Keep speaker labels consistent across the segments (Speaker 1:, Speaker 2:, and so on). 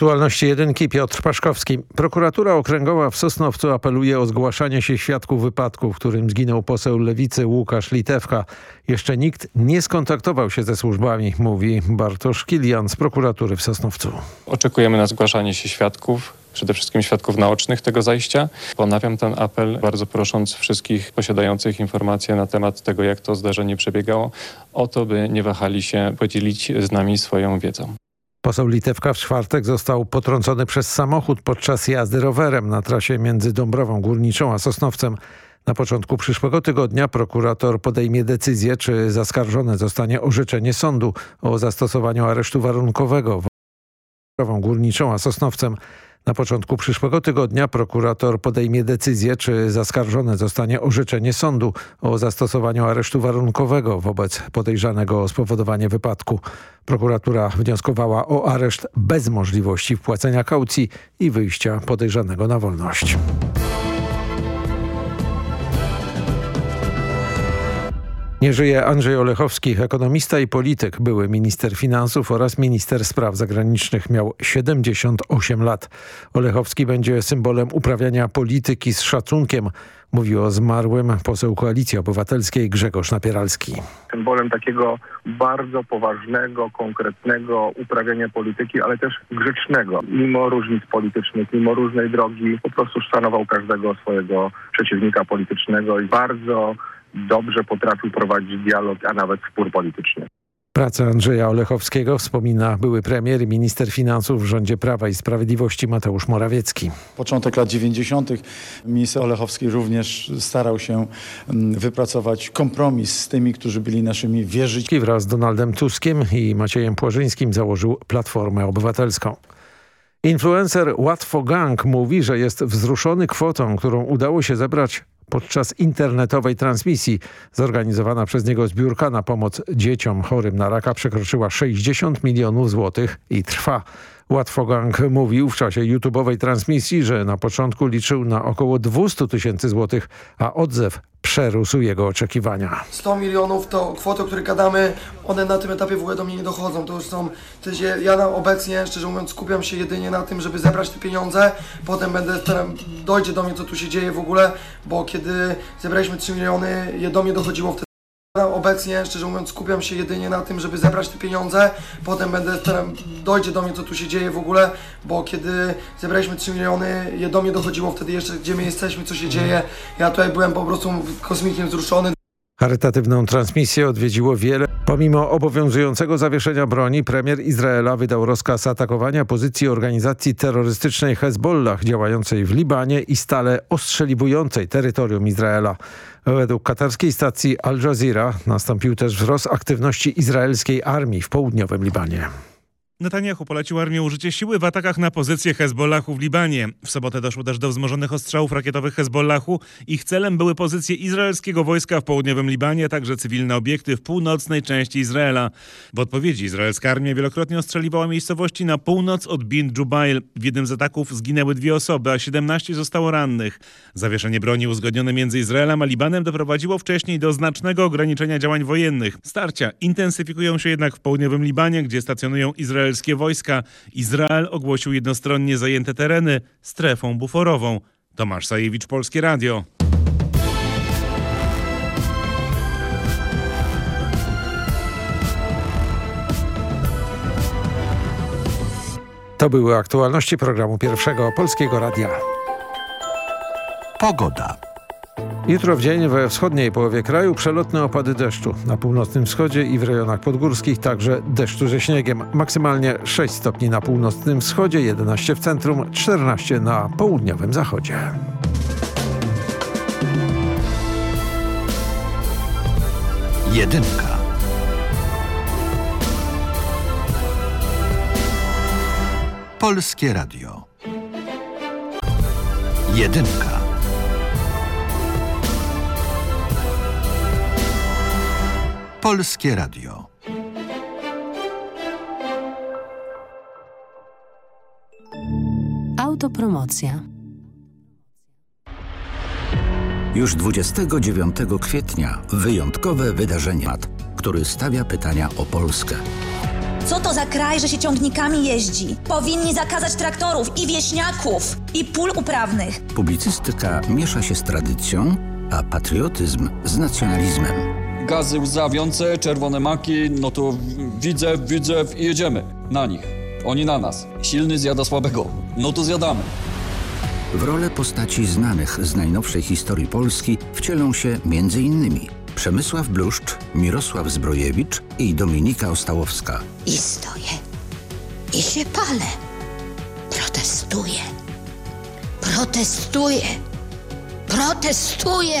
Speaker 1: Aktualności jedynki Piotr Paszkowski. Prokuratura Okręgowa w Sosnowcu apeluje o zgłaszanie się świadków wypadku, w którym zginął poseł Lewicy Łukasz Litewka. Jeszcze nikt nie skontaktował się ze służbami, mówi Bartosz Kilian z prokuratury w Sosnowcu.
Speaker 2: Oczekujemy na zgłaszanie się świadków przede wszystkim świadków naocznych tego zajścia. Ponawiam ten apel, bardzo prosząc wszystkich posiadających informacje na temat tego, jak to zdarzenie przebiegało, o to, by nie wahali się podzielić z nami swoją wiedzą.
Speaker 1: Poseł Litewka w czwartek został potrącony przez samochód podczas jazdy rowerem na trasie między Dąbrową Górniczą a Sosnowcem. Na początku przyszłego tygodnia prokurator podejmie decyzję, czy zaskarżone zostanie orzeczenie sądu o zastosowaniu aresztu warunkowego Dąbrową Górniczą a Sosnowcem. Na początku przyszłego tygodnia prokurator podejmie decyzję, czy zaskarżone zostanie orzeczenie sądu o zastosowaniu aresztu warunkowego wobec podejrzanego o spowodowanie wypadku. Prokuratura wnioskowała o areszt bez możliwości wpłacenia kaucji i wyjścia podejrzanego na wolność. Nie żyje Andrzej Olechowski, ekonomista i polityk, były minister finansów oraz minister spraw zagranicznych. Miał 78 lat. Olechowski będzie symbolem uprawiania polityki z szacunkiem, mówił o zmarłym poseł Koalicji Obywatelskiej Grzegorz Napieralski.
Speaker 3: Symbolem takiego bardzo poważnego, konkretnego uprawiania polityki, ale też grzecznego. Mimo różnic politycznych, mimo różnej drogi, po prostu szanował każdego swojego przeciwnika politycznego i bardzo dobrze potrafił prowadzić dialog, a nawet spór polityczny.
Speaker 1: Pracę Andrzeja Olechowskiego wspomina były premier i minister finansów w rządzie Prawa i Sprawiedliwości Mateusz Morawiecki.
Speaker 4: Początek lat 90. minister Olechowski również starał się mm, wypracować kompromis z tymi, którzy byli naszymi wierzycielami.
Speaker 1: Wraz z Donaldem Tuskiem i Maciejem Płażyńskim założył Platformę Obywatelską. Influencer Łatwo Gang mówi, że jest wzruszony kwotą, którą udało się zebrać podczas internetowej transmisji. Zorganizowana przez niego zbiórka na pomoc dzieciom chorym na raka przekroczyła 60 milionów złotych i trwa. Łatwogang mówił w czasie YouTube'owej transmisji, że na początku liczył na około 200 tysięcy złotych, a odzew przerósł jego oczekiwania.
Speaker 5: 100 milionów to kwoty, o których gadamy, one na tym etapie w ogóle do mnie nie dochodzą. To już są, to jest, ja obecnie, szczerze mówiąc, skupiam się jedynie na tym, żeby zebrać te pieniądze. Potem będę, dojdzie do mnie, co tu się dzieje w ogóle, bo kiedy zebraliśmy 3 miliony, do mnie dochodziło wtedy. Obecnie, szczerze mówiąc, skupiam się jedynie na tym, żeby zebrać te pieniądze. Potem będę, dojdzie do mnie, co tu się dzieje w ogóle, bo kiedy zebraliśmy 3 miliony, je do mnie dochodziło wtedy jeszcze, gdzie my jesteśmy, co się dzieje. Ja tutaj byłem po prostu kosmikiem wzruszony.
Speaker 1: Charytatywną transmisję odwiedziło wiele. Pomimo obowiązującego zawieszenia broni, premier Izraela wydał rozkaz atakowania pozycji organizacji terrorystycznej Hezbollah działającej w Libanie i stale ostrzeliwującej terytorium Izraela. Według katarskiej stacji Al Jazeera nastąpił też wzrost aktywności izraelskiej armii w południowym Libanie.
Speaker 6: Netanyahu polecił armię użycie siły w atakach na pozycje Hezbollahu w Libanie. W sobotę doszło też do wzmożonych ostrzałów rakietowych Hezbollahu. Ich celem były pozycje izraelskiego wojska w południowym Libanie, a także cywilne obiekty w północnej części Izraela. W odpowiedzi izraelska armia wielokrotnie ostrzeliwała miejscowości na północ od Bin Jubail. W jednym z ataków zginęły dwie osoby, a 17 zostało rannych. Zawieszenie broni uzgodnione między Izraelem a Libanem doprowadziło wcześniej do znacznego ograniczenia działań wojennych. Starcia intensyfikują się jednak w południowym Libanie, gdzie stacjonują Izrael izraelskie wojska. Izrael ogłosił jednostronnie zajęte tereny strefą buforową. Tomasz Sajewicz, Polskie Radio.
Speaker 1: To były aktualności programu Pierwszego Polskiego Radia.
Speaker 7: Pogoda.
Speaker 1: Jutro w dzień we wschodniej połowie kraju przelotne opady deszczu. Na północnym wschodzie i w rejonach podgórskich także deszczu ze śniegiem. Maksymalnie 6 stopni na północnym wschodzie, 11 w centrum, 14 na południowym zachodzie.
Speaker 7: Jedynka. Polskie Radio. Jedynka. Polskie Radio.
Speaker 8: Autopromocja.
Speaker 7: Już 29 kwietnia wyjątkowe wydarzenie, który stawia pytania o Polskę.
Speaker 8: Co to za kraj, że się ciągnikami jeździ? Powinni zakazać traktorów i wieśniaków, i pól uprawnych.
Speaker 7: Publicystyka miesza się z tradycją, a patriotyzm z nacjonalizmem.
Speaker 9: Gazy łzawiące, czerwone maki, no to widzę, widzę i jedziemy na nich. Oni na nas. Silny zjada słabego. No to zjadamy.
Speaker 7: W rolę postaci znanych z najnowszej historii Polski wcielą się m.in. Przemysław Bluszcz, Mirosław Zbrojewicz i Dominika Ostałowska.
Speaker 8: I stoję. I się palę. Protestuję. Protestuję. Protestuję.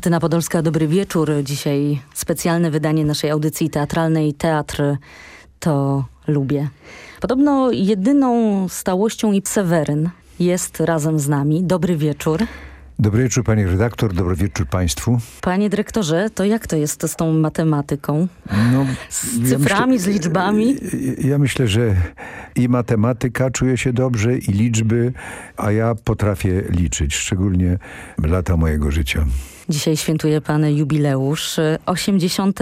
Speaker 10: Martyna Podolska, dobry wieczór. Dzisiaj specjalne wydanie naszej audycji teatralnej Teatr to lubię. Podobno jedyną stałością i Seweryn jest razem z nami. Dobry wieczór.
Speaker 11: Dobry wieczór pani redaktor, dobry wieczór państwu.
Speaker 10: Panie dyrektorze, to jak to jest z tą matematyką?
Speaker 11: No,
Speaker 10: z cyframi,
Speaker 11: myślę,
Speaker 10: z liczbami?
Speaker 11: Ja myślę, że i matematyka czuje się dobrze, i liczby, a ja potrafię liczyć, szczególnie lata mojego życia.
Speaker 10: Dzisiaj świętuje pan jubileusz, 80.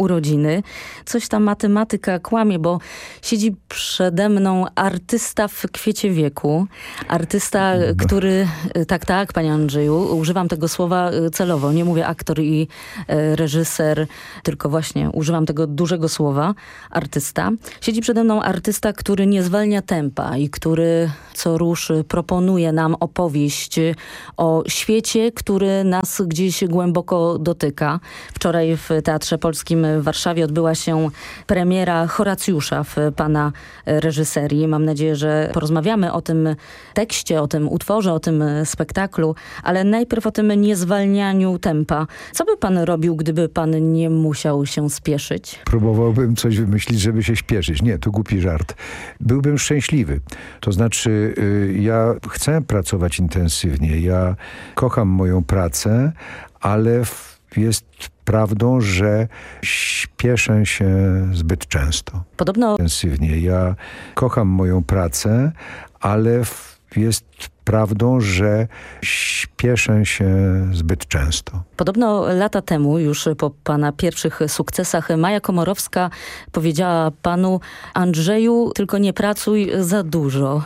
Speaker 10: urodziny. Coś ta matematyka kłamie, bo siedzi przede mną artysta w kwiecie wieku. Artysta, który... Tak, tak, panie Andrzeju, używam tego słowa celowo. Nie mówię aktor i e, reżyser, tylko właśnie używam tego dużego słowa. Artysta. Siedzi przede mną artysta, który nie zwalnia tempa i który co rusz proponuje nam opowieść o świecie, który nas gdzieś głęboko dotyka. Wczoraj w Teatrze Polskim w Warszawie odbyła się premiera Horacjusza w pana reżyserii. Mam nadzieję, że porozmawiamy o tym tekście, o tym utworze, o tym spektaklu, ale najpierw o tym niezwalnianiu tempa. Co by pan robił, gdyby pan nie musiał się spieszyć?
Speaker 11: Próbowałbym coś wymyślić, żeby się śpieszyć. Nie, to głupi żart. Byłbym szczęśliwy. To znaczy, y, ja chcę pracować intensywnie. Ja kocham moją pracę, ale jest prawdą, że śpieszę się zbyt często.
Speaker 10: Podobno...
Speaker 11: Intensywnie. Ja kocham moją pracę, ale jest prawdą, że śpieszę się zbyt często.
Speaker 10: Podobno lata temu, już po pana pierwszych sukcesach, Maja Komorowska powiedziała panu Andrzeju, tylko nie pracuj za dużo.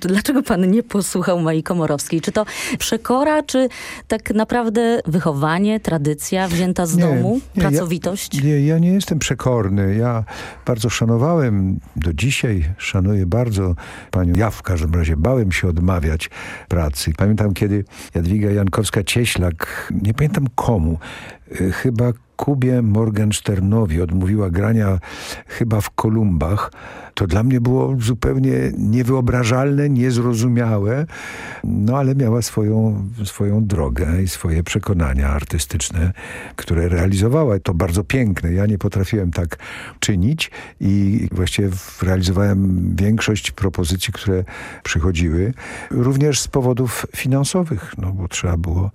Speaker 10: Dlaczego pan nie posłuchał Mai Komorowskiej? Czy to przekora, czy tak naprawdę wychowanie, tradycja wzięta z
Speaker 11: nie,
Speaker 10: domu,
Speaker 11: nie,
Speaker 10: pracowitość?
Speaker 11: Ja, nie, ja nie jestem przekorny. Ja bardzo szanowałem, do dzisiaj szanuję bardzo panią. Ja w każdym razie bałem się odmawiać pracy. Pamiętam, kiedy Jadwiga Jankowska-Cieślak, nie pamiętam komu, chyba Kubie Morgensternowi odmówiła grania chyba w Kolumbach. To dla mnie było zupełnie niewyobrażalne, niezrozumiałe, no ale miała swoją, swoją drogę i swoje przekonania artystyczne, które realizowała. To bardzo piękne. Ja nie potrafiłem tak czynić i właściwie realizowałem większość propozycji, które przychodziły. Również z powodów finansowych, no bo trzeba było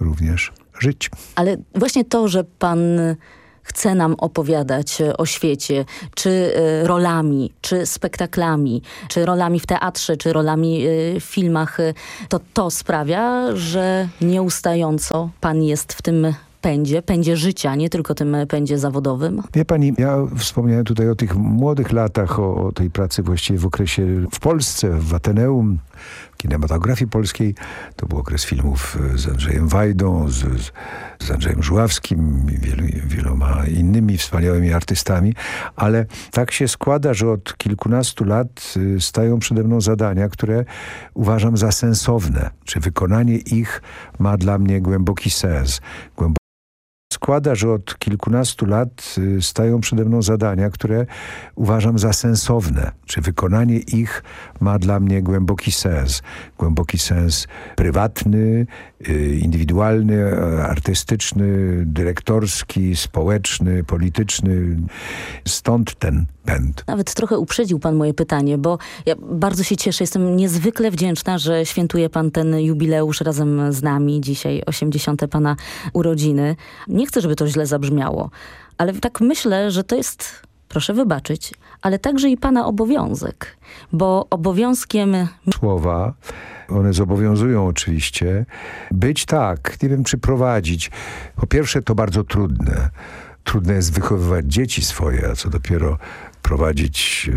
Speaker 11: również żyć.
Speaker 10: Ale właśnie to, że pan chce nam opowiadać o świecie, czy rolami, czy spektaklami, czy rolami w teatrze, czy rolami w filmach, to to sprawia, że nieustająco pan jest w tym pędzie, pędzie życia, nie tylko tym pędzie zawodowym?
Speaker 11: Wie pani, ja wspomniałem tutaj o tych młodych latach, o, o tej pracy właściwie w okresie w Polsce, w Ateneum, kinematografii polskiej. To był okres filmów z Andrzejem Wajdą, z, z Andrzejem Żuławskim i wielu, wieloma innymi wspaniałymi artystami, ale tak się składa, że od kilkunastu lat y, stają przede mną zadania, które uważam za sensowne. Czy wykonanie ich ma dla mnie głęboki sens, głęboki składa, że od kilkunastu lat y, stają przede mną zadania, które uważam za sensowne. Czy wykonanie ich ma dla mnie głęboki sens. Głęboki sens prywatny, y, indywidualny, artystyczny, dyrektorski, społeczny, polityczny. Stąd ten pęd.
Speaker 10: Nawet trochę uprzedził pan moje pytanie, bo ja bardzo się cieszę, jestem niezwykle wdzięczna, że świętuje pan ten jubileusz razem z nami. Dzisiaj 80. pana urodziny. Nie chcę, żeby to źle zabrzmiało, ale tak myślę, że to jest, proszę wybaczyć, ale także i pana obowiązek, bo obowiązkiem...
Speaker 11: Słowa, one zobowiązują oczywiście. Być tak, nie wiem czy prowadzić. Po pierwsze to bardzo trudne. Trudne jest wychowywać dzieci swoje, a co dopiero prowadzić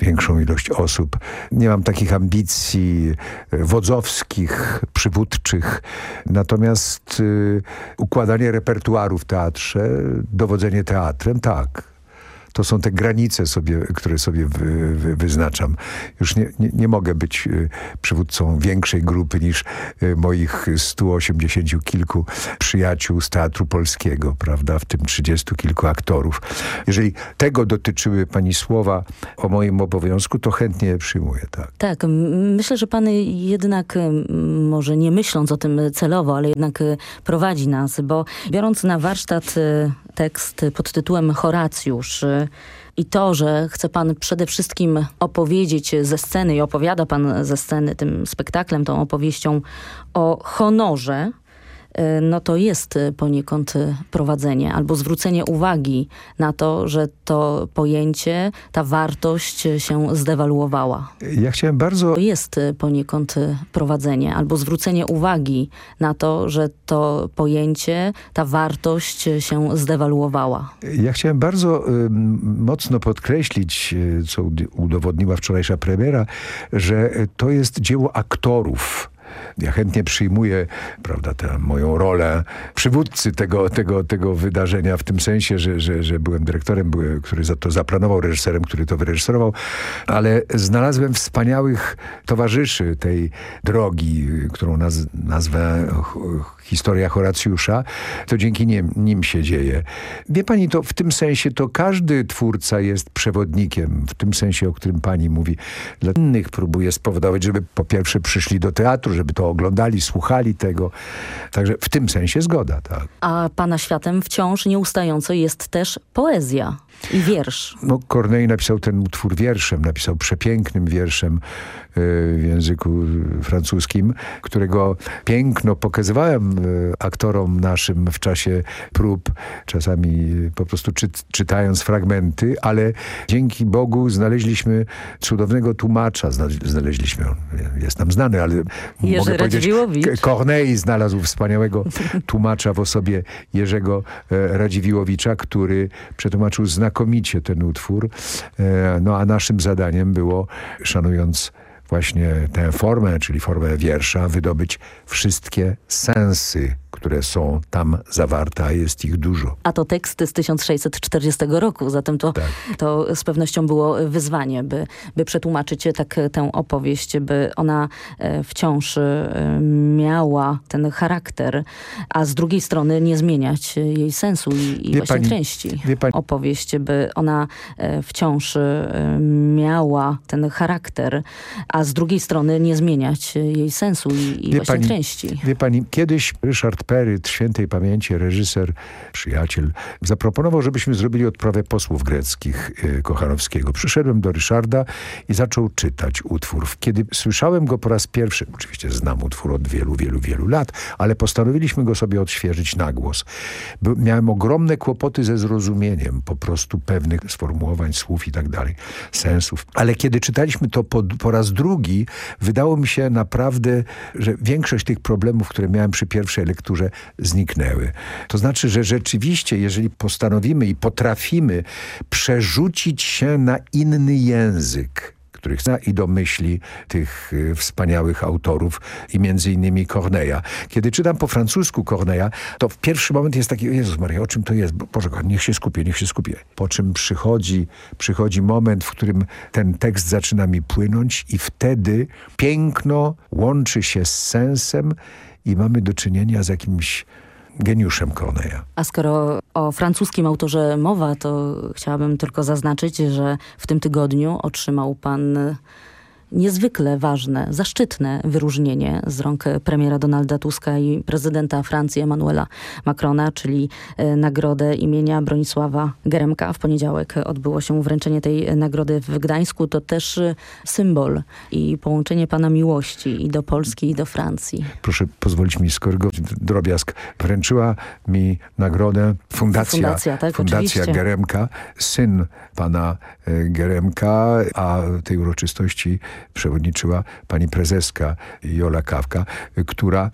Speaker 11: większą ilość osób. Nie mam takich ambicji wodzowskich, przywódczych. Natomiast układanie repertuaru w teatrze, dowodzenie teatrem, tak to są te granice, sobie, które sobie wy, wy, wyznaczam. Już nie, nie, nie, mogę być przywódcą większej grupy niż moich 180 kilku przyjaciół z Teatru Polskiego, prawda, w tym 30 kilku aktorów. Jeżeli tego dotyczyły pani słowa o moim obowiązku, to chętnie przyjmuję, tak.
Speaker 10: Tak, myślę, że pan jednak, może nie myśląc o tym celowo, ale jednak prowadzi nas, bo biorąc na warsztat tekst pod tytułem Horacjusz i to, że chce pan przede wszystkim opowiedzieć ze sceny i opowiada pan ze sceny tym spektaklem, tą opowieścią o honorze, no to jest poniekąd prowadzenie albo zwrócenie uwagi na to, że to pojęcie, ta wartość się zdewaluowała.
Speaker 11: Ja chciałem bardzo...
Speaker 10: To jest poniekąd prowadzenie albo zwrócenie uwagi na to, że to pojęcie, ta wartość się zdewaluowała.
Speaker 11: Ja chciałem bardzo y, mocno podkreślić, co udowodniła wczorajsza premiera, że to jest dzieło aktorów, ja chętnie przyjmuję, prawda, tę moją rolę przywódcy tego, tego, tego wydarzenia w tym sensie, że, że, że byłem dyrektorem, byłem, który za to zaplanował, reżyserem, który to wyreżyserował, ale znalazłem wspaniałych towarzyszy tej drogi, którą naz nazwę historia Horacjusza, to dzięki nim, nim się dzieje. Wie pani, to w tym sensie to każdy twórca jest przewodnikiem, w tym sensie, o którym pani mówi. Dla innych próbuje spowodować, żeby po pierwsze przyszli do teatru, żeby to oglądali, słuchali tego. Także w tym sensie zgoda, tak.
Speaker 10: A pana światem wciąż nieustająco jest też poezja i wiersz.
Speaker 11: No, Corneille napisał ten utwór wierszem, napisał przepięknym wierszem w języku francuskim, którego piękno pokazywałem aktorom naszym w czasie prób, czasami po prostu czy, czytając fragmenty, ale dzięki Bogu znaleźliśmy cudownego tłumacza. Znaleźliśmy, jest nam znany, ale
Speaker 10: Jerzy
Speaker 11: mogę powiedzieć, Corneille znalazł wspaniałego tłumacza w osobie Jerzego Radziwiłowicza, który przetłumaczył znakomicie ten utwór. No a naszym zadaniem było, szanując właśnie tę formę, czyli formę wiersza, wydobyć wszystkie sensy, które są tam zawarte, a jest ich dużo.
Speaker 10: A to teksty z 1640 roku, zatem to,
Speaker 11: tak.
Speaker 10: to z pewnością było wyzwanie, by, by przetłumaczyć tak tę opowieść, by ona wciąż miała ten charakter, a z drugiej strony nie zmieniać jej sensu i, i właśnie
Speaker 11: pani,
Speaker 10: treści.
Speaker 11: pani-
Speaker 10: Opowieść, by ona wciąż miała ten charakter, a z drugiej strony nie zmieniać jej sensu i, i właśnie
Speaker 11: pani-
Speaker 10: treści.
Speaker 11: Wie pani, kiedyś Ryszard Peryt, świętej pamięci, reżyser, przyjaciel, zaproponował, żebyśmy zrobili odprawę posłów greckich y, Kochanowskiego. Przyszedłem do Ryszarda i zaczął czytać utwór. Kiedy słyszałem go po raz pierwszy, oczywiście znam utwór od wielu, wielu, wielu lat, ale postanowiliśmy go sobie odświeżyć na głos. Miałem ogromne kłopoty ze zrozumieniem po prostu pewnych sformułowań, słów i tak dalej, sensów. Ale kiedy czytaliśmy to po, po raz drugi, wydało mi się naprawdę, że większość tych problemów, które miałem przy pierwszej lekturze, zniknęły. To znaczy, że rzeczywiście, jeżeli postanowimy i potrafimy przerzucić się na inny język, których zna i do myśli tych y, wspaniałych autorów i między innymi Corneilla. Kiedy czytam po francusku Corneilla, to w pierwszy moment jest taki, Jezus Maria, o czym to jest? Boże, niech się skupię, niech się skupię. Po czym przychodzi, przychodzi moment, w którym ten tekst zaczyna mi płynąć i wtedy piękno łączy się z sensem i mamy do czynienia z jakimś geniuszem Corneilla.
Speaker 10: A skoro o francuskim autorze mowa, to chciałabym tylko zaznaczyć, że w tym tygodniu otrzymał pan niezwykle ważne, zaszczytne wyróżnienie z rąk premiera Donalda Tuska i prezydenta Francji Emmanuela Macrona, czyli e, nagrodę imienia Bronisława Geremka. W poniedziałek odbyło się wręczenie tej nagrody w Gdańsku. To też e, symbol i połączenie pana miłości i do Polski, i do Francji.
Speaker 11: Proszę pozwolić mi skorygować drobiazg. Wręczyła mi nagrodę fundacja,
Speaker 10: fundacja, tak?
Speaker 11: fundacja Geremka, syn pana e, Geremka, a tej uroczystości przewodniczyła pani prezeska Jola Kawka, która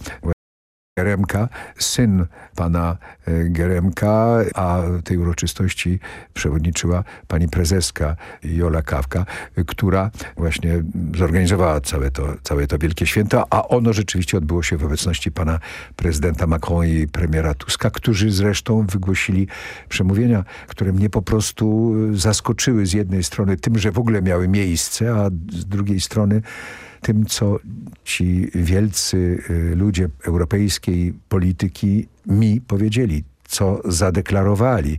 Speaker 11: Geremka, syn pana e, Geremka, a tej uroczystości przewodniczyła pani prezeska Jola Kawka, która właśnie zorganizowała całe to, całe to wielkie święto, a ono rzeczywiście odbyło się w obecności pana prezydenta Macron i premiera Tuska, którzy zresztą wygłosili przemówienia, które mnie po prostu zaskoczyły z jednej strony tym, że w ogóle miały miejsce, a z drugiej strony tym, co ci wielcy y, ludzie europejskiej polityki mi powiedzieli, co zadeklarowali.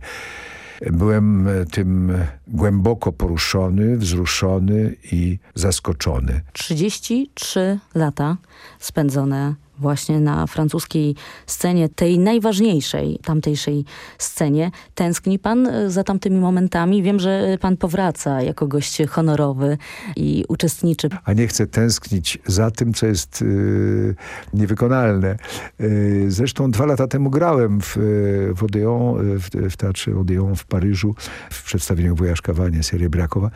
Speaker 11: Byłem tym głęboko poruszony, wzruszony i zaskoczony.
Speaker 10: 33 lata spędzone właśnie na francuskiej scenie, tej najważniejszej tamtejszej scenie. Tęskni pan e, za tamtymi momentami? Wiem, że pan powraca jako gość honorowy i uczestniczy.
Speaker 11: A nie chcę tęsknić za tym, co jest yy, niewykonalne. Yy, zresztą dwa lata temu grałem w, w Odeon, w, w Teatrze Odeon w Paryżu, w przedstawieniu Wojaszka Wanie, serii Brakowa.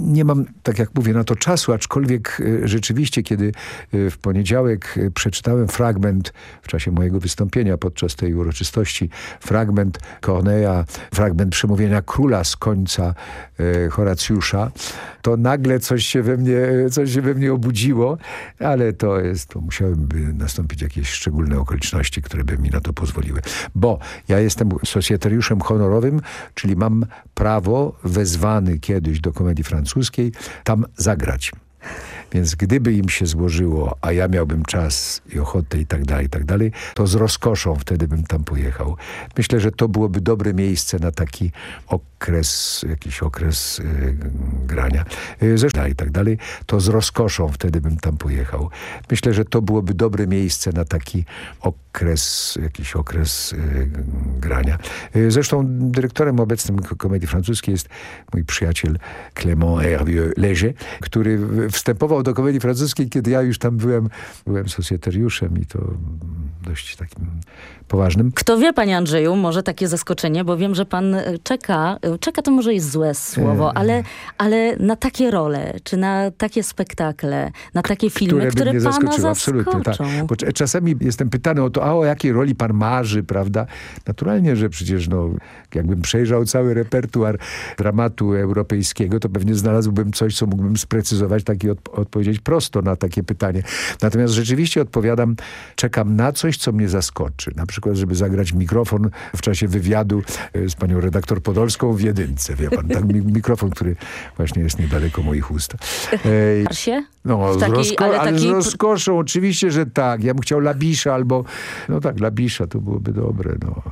Speaker 11: Nie mam, tak jak mówię, na to czasu, aczkolwiek rzeczywiście, kiedy w poniedziałek przeczytałem fragment w czasie mojego wystąpienia podczas tej uroczystości, fragment Corneilla, fragment przemówienia króla z końca e, Horacjusza, to nagle coś się we mnie, coś się we mnie obudziło, ale to jest, to musiałyby nastąpić jakieś szczególne okoliczności, które by mi na to pozwoliły. Bo ja jestem socjetariuszem honorowym, czyli mam prawo wezwany kiedyś do komedii francuskiej tam zagrać. Więc gdyby im się złożyło, a ja miałbym czas i ochotę i tak dalej, i tak dalej, to z rozkoszą wtedy bym tam pojechał. Myślę, że to byłoby dobre miejsce na taki okres, jakiś okres y, grania. Y, zresztą i tak dalej, to z rozkoszą wtedy bym tam pojechał. Myślę, że to byłoby dobre miejsce na taki okres, jakiś okres y, grania. Zresztą dyrektorem obecnym komedii francuskiej jest mój przyjaciel Clément Hervieux Léger, który wstępował do komedii francuskiej, kiedy ja już tam byłem, byłem socjetariuszem i to dość takim poważnym.
Speaker 10: Kto wie, panie Andrzeju, może takie zaskoczenie, bo wiem, że pan e, czeka, e, czeka to może jest złe słowo, e. ale, ale na takie role, czy na takie spektakle, na takie filmy, które, które pana zaskoczą. Absolutnie, tak.
Speaker 11: Bo czasami jestem pytany o to, a o jakiej roli pan marzy, prawda? Naturalnie, że przecież no, jakbym przejrzał cały repertuar dramatu europejskiego, to pewnie znalazłbym coś, co mógłbym sprecyzować tak i od, odpowiedzieć prosto na takie pytanie. Natomiast rzeczywiście odpowiadam, czekam na coś, co mnie zaskoczy. Na przykład, żeby zagrać mikrofon w czasie wywiadu e, z panią redaktor Podolską w jedynce, wie pan, tak, mikrofon, który właśnie jest niedaleko moich ust.
Speaker 10: E,
Speaker 11: no, z, rozko ale, ale z rozkoszą, oczywiście, że tak. Ja bym chciał Labisza albo, no tak, Labisza to byłoby dobre, no.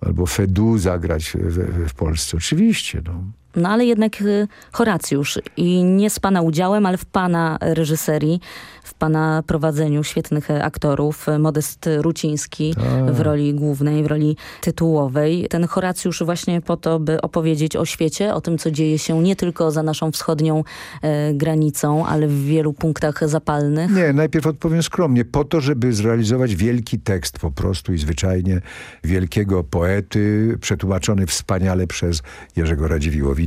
Speaker 11: Albo Fedu zagrać w, w Polsce, oczywiście, no.
Speaker 10: No ale jednak y, Horacjusz i nie z pana udziałem, ale w pana reżyserii, w pana prowadzeniu świetnych aktorów, Modest Ruciński tak. w roli głównej, w roli tytułowej. Ten Horacjusz właśnie po to, by opowiedzieć o świecie, o tym, co dzieje się nie tylko za naszą wschodnią e, granicą, ale w wielu punktach zapalnych.
Speaker 11: Nie, najpierw odpowiem skromnie. Po to, żeby zrealizować wielki tekst po prostu i zwyczajnie wielkiego poety, przetłumaczony wspaniale przez Jerzego Radziwiłowicza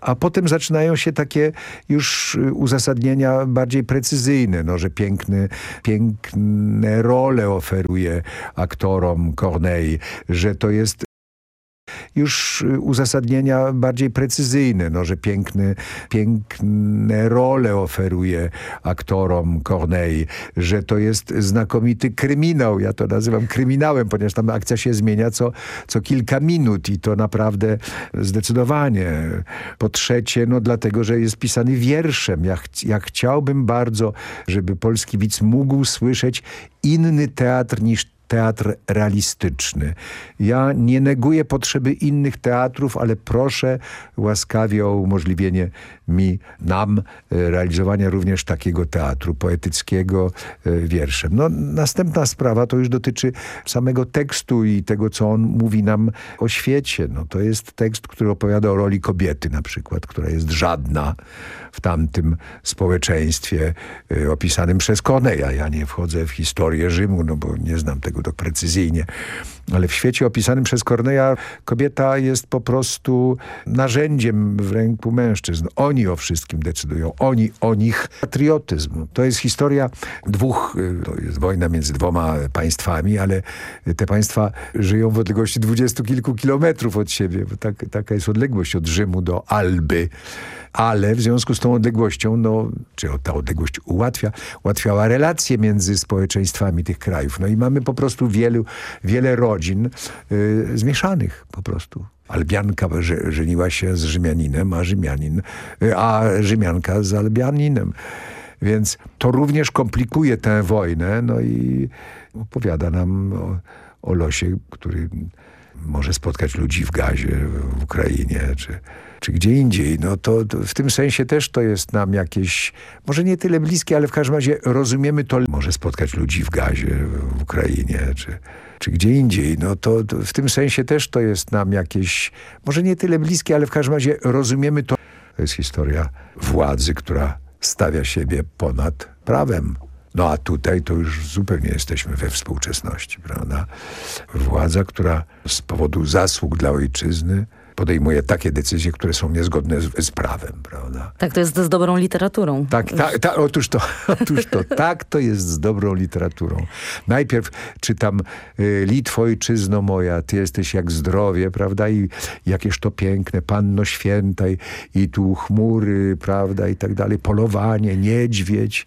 Speaker 11: a potem zaczynają się takie już y, uzasadnienia bardziej precyzyjne, no, że piękny, piękne role oferuje aktorom Corneille, że to jest już y, uzasadnienia bardziej precyzyjne, no, że piękny, piękne role oferuje aktorom Corneille, że to jest znakomity kryminał. Ja to nazywam kryminałem, ponieważ tam akcja się zmienia co, co kilka minut i to naprawdę zdecydowanie. Po trzecie, no dlatego, że jest pisany wierszem. Ja, ch ja chciałbym bardzo, żeby polski widz mógł słyszeć inny teatr niż teatr realistyczny. Ja nie neguję potrzeby innych teatrów, ale proszę łaskawie o umożliwienie mi, nam e, realizowania również takiego teatru poetyckiego e, wierszem. No, następna sprawa to już dotyczy samego tekstu i tego, co on mówi nam o świecie. No, to jest tekst, który opowiada o roli kobiety na przykład, która jest żadna w tamtym społeczeństwie y, opisanym przez Corneja. Ja nie wchodzę w historię Rzymu, no bo nie znam tego tak precyzyjnie. Ale w świecie opisanym przez Corneja kobieta jest po prostu narzędziem w ręku mężczyzn. Oni o wszystkim decydują. Oni o nich. Patriotyzm. To jest historia dwóch, y, to jest wojna między dwoma państwami, ale te państwa żyją w odległości dwudziestu kilku kilometrów od siebie. Bo tak, taka jest odległość od Rzymu do Alby ale w związku z tą odległością, no, czy ta odległość ułatwia, ułatwiała relacje między społeczeństwami tych krajów. No i mamy po prostu wielu, wiele rodzin y, zmieszanych po prostu. Albianka żeniła się z Rzymianinem, a Rzymianin, y, a Rzymianka z Albianinem. Więc to również komplikuje tę wojnę, no i opowiada nam o, o losie, który może spotkać ludzi w gazie w Ukrainie, czy czy gdzie indziej, no to, to, w tym sensie też to jest nam jakieś, może nie tyle bliskie, ale w każdym razie rozumiemy to, może spotkać ludzi w gazie w Ukrainie, czy, czy gdzie indziej, no to, to w tym sensie też to jest nam jakieś, może nie tyle bliskie, ale w każdym razie rozumiemy to. To jest historia władzy, która stawia siebie ponad prawem. No a tutaj to już zupełnie jesteśmy we współczesności, prawda? Władza, która z powodu zasług dla ojczyzny podejmuje takie decyzje, które są niezgodne z, z prawem, prawda?
Speaker 10: Tak, to jest z dobrą literaturą.
Speaker 11: Tak, tak, ta, otóż to, otóż to, tak to jest z dobrą literaturą. Najpierw czytam y, Litwo, ojczyzno moja, ty jesteś jak zdrowie, prawda? I jakież to piękne, Panno Święta i, i tu chmury, prawda? I tak dalej, polowanie, niedźwiedź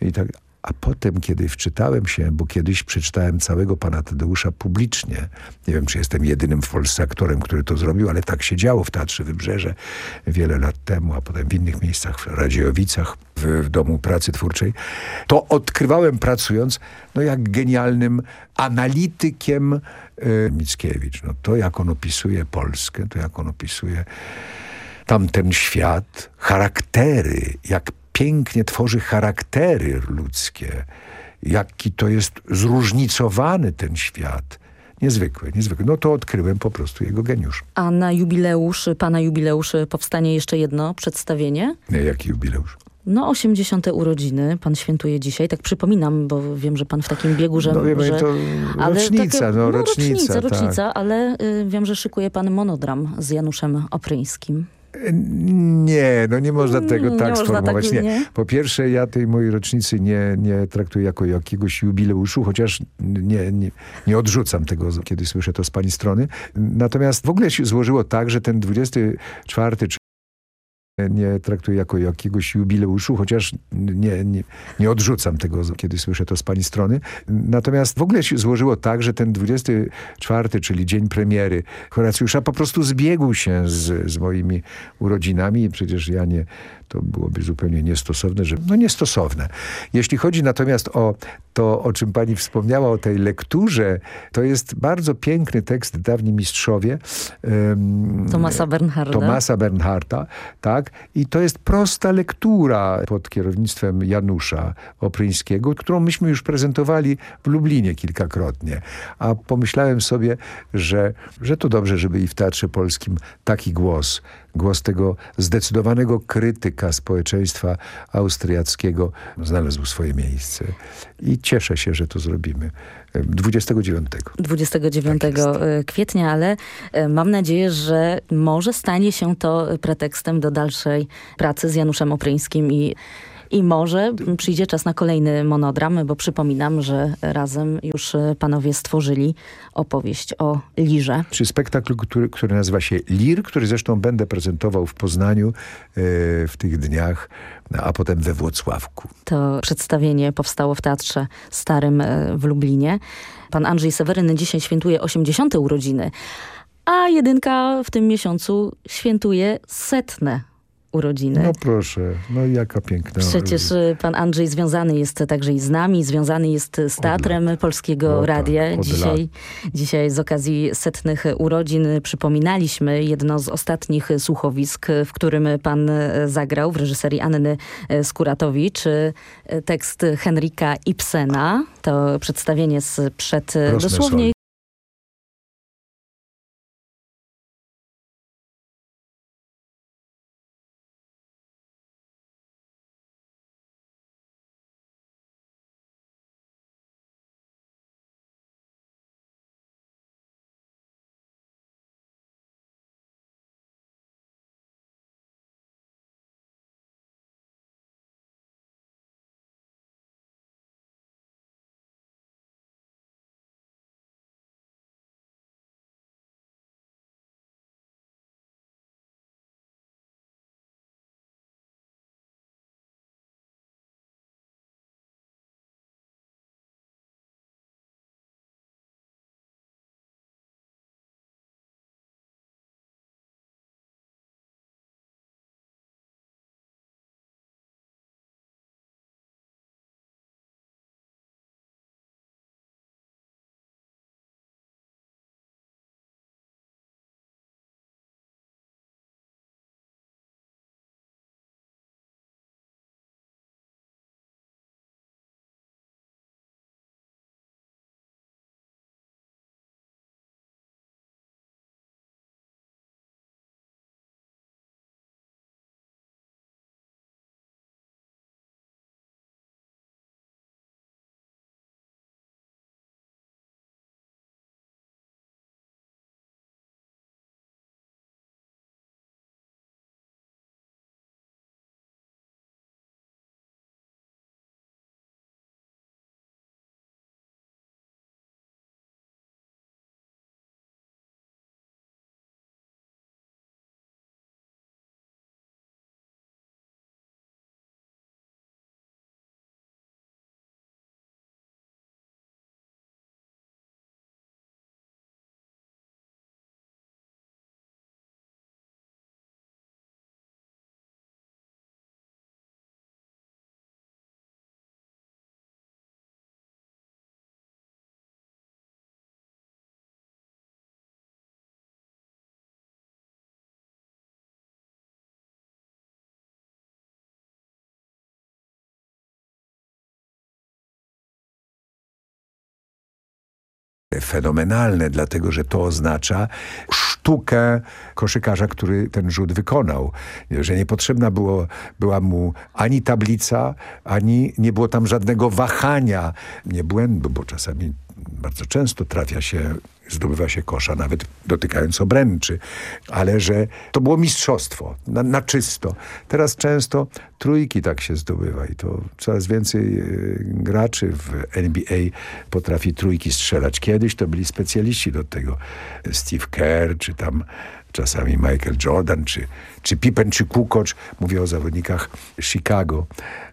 Speaker 11: i tak a potem, kiedy wczytałem się, bo kiedyś przeczytałem całego pana Tadeusza publicznie, nie wiem, czy jestem jedynym w Polsce aktorem, który to zrobił, ale tak się działo w Teatrze Wybrzeże wiele lat temu, a potem w innych miejscach, w Radziejowicach, w, w Domu Pracy Twórczej, to odkrywałem pracując, no jak genialnym analitykiem y, Mickiewicz. No to, jak on opisuje Polskę, to jak on opisuje tamten świat, charaktery, jak pięknie tworzy charaktery ludzkie, jaki to jest zróżnicowany ten świat. Niezwykły, niezwykły. No to odkryłem po prostu jego geniusz.
Speaker 10: A na jubileusz, pana jubileusz powstanie jeszcze jedno przedstawienie?
Speaker 11: Nie, jaki jubileusz?
Speaker 10: No 80. urodziny pan świętuje dzisiaj, tak przypominam, bo wiem, że pan w takim biegu, że...
Speaker 11: No wiemy,
Speaker 10: że,
Speaker 11: to rocznica,
Speaker 10: takie,
Speaker 11: no,
Speaker 10: no
Speaker 11: rocznica,
Speaker 10: rocznica,
Speaker 11: tak.
Speaker 10: rocznica, ale y, wiem, że szykuje pan monodram z Januszem Opryńskim.
Speaker 11: Nie, no nie można tego
Speaker 10: Mm, Nie
Speaker 11: tak
Speaker 10: można
Speaker 11: sformułować.
Speaker 10: tak,
Speaker 11: nie.
Speaker 10: nie?
Speaker 11: Po pierwsze, ja tej mojej rocznicy nie, nie traktuję jako jakiegoś jubileuszu, chociaż nie, nie, nie odrzucam tego, kiedy słyszę to z pani strony. Natomiast w ogóle się złożyło tak, że ten 24 czy nie traktuję jako jakiegoś jubileuszu, chociaż nie, nie, nie odrzucam tego, kiedy słyszę to z pani strony. Natomiast w ogóle się złożyło tak, że ten 24, czyli dzień premiery Horacjusza po prostu zbiegł się z, z moimi urodzinami przecież ja nie, to byłoby zupełnie niestosowne, że, no niestosowne. Jeśli chodzi natomiast o to, o czym pani wspomniała, o tej lekturze, to jest bardzo piękny tekst Dawni Mistrzowie. Um,
Speaker 10: Tomasa Bernharda.
Speaker 11: Tomasa Bernharda, tak. I to jest prosta lektura pod kierownictwem Janusza Opryńskiego, którą myśmy już prezentowali w Lublinie kilkakrotnie. A pomyślałem sobie, że, że to dobrze, żeby i w Teatrze Polskim taki głos głos tego zdecydowanego krytyka społeczeństwa austriackiego znalazł swoje miejsce. I cieszę się, że to zrobimy. 29.
Speaker 10: 29
Speaker 11: Tak
Speaker 10: kwietnia, ale e, mam nadzieję, że może stanie się to pretekstem do dalszej pracy z Januszem Opryńskim i I może przyjdzie czas na kolejny monodram, bo przypominam, że razem już panowie stworzyli opowieść o Lirze.
Speaker 11: Przy spektaklu, który, który nazywa się Lir, który zresztą będę prezentował w Poznaniu e, w tych dniach, a potem we Włocławku.
Speaker 10: To przedstawienie powstało w Teatrze Starym e, w Lublinie. Pan Andrzej Seweryn dzisiaj świętuje 80. urodziny, a jedynka w tym miesiącu świętuje setne urodziny.
Speaker 11: No proszę, no jaka piękna.
Speaker 10: Przecież y, pan Andrzej związany jest także i z nami, związany jest z Teatrem Polskiego no, tak, Radia. Dzisiaj, dzisiaj z okazji setnych urodzin przypominaliśmy jedno z ostatnich słuchowisk, w którym pan y, zagrał w reżyserii Anny y, Skuratowicz. Tekst Henryka Ibsena. To przedstawienie sprzed dosłownie
Speaker 11: fenomenalne, dlatego że to oznacza sztukę koszykarza, który ten rzut wykonał. Że niepotrzebna było, była mu ani tablica, ani nie było tam żadnego wahania, nie błędu, bo czasami bardzo często trafia się zdobywa się kosza, nawet dotykając obręczy, ale że to było mistrzostwo, na, na czysto. Teraz często trójki tak się zdobywa i to coraz więcej e, graczy w NBA potrafi trójki strzelać. Kiedyś to byli specjaliści do tego. Steve Kerr, czy tam czasami Michael Jordan, czy, czy Pippen, czy Kukoc. Mówię o zawodnikach Chicago.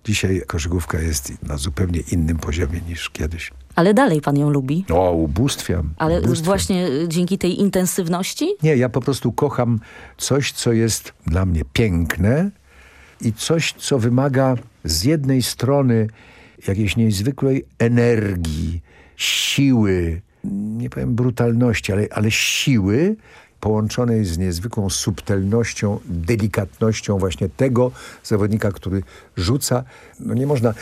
Speaker 11: Dzisiaj koszykówka jest na zupełnie innym poziomie niż kiedyś.
Speaker 10: Ale dalej pan ją lubi.
Speaker 11: O, ubóstwiam.
Speaker 10: Ale
Speaker 11: ubóstwiam.
Speaker 10: właśnie y, dzięki tej intensywności?
Speaker 11: Nie, ja po prostu kocham coś, co jest dla mnie piękne i coś, co wymaga z jednej strony jakiejś niezwykłej energii, siły, nie powiem brutalności, ale, ale siły, połączonej z niezwykłą subtelnością, delikatnością właśnie tego zawodnika, który rzuca. No nie można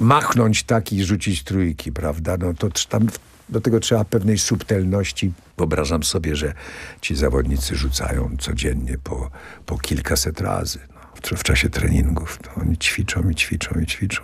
Speaker 11: machnąć tak i rzucić trójki, prawda? No to tam do tego trzeba pewnej subtelności. Wyobrażam sobie, że ci zawodnicy rzucają codziennie po, po kilkaset razy no, w, czasie treningów. No, oni ćwiczą i ćwiczą i ćwiczą.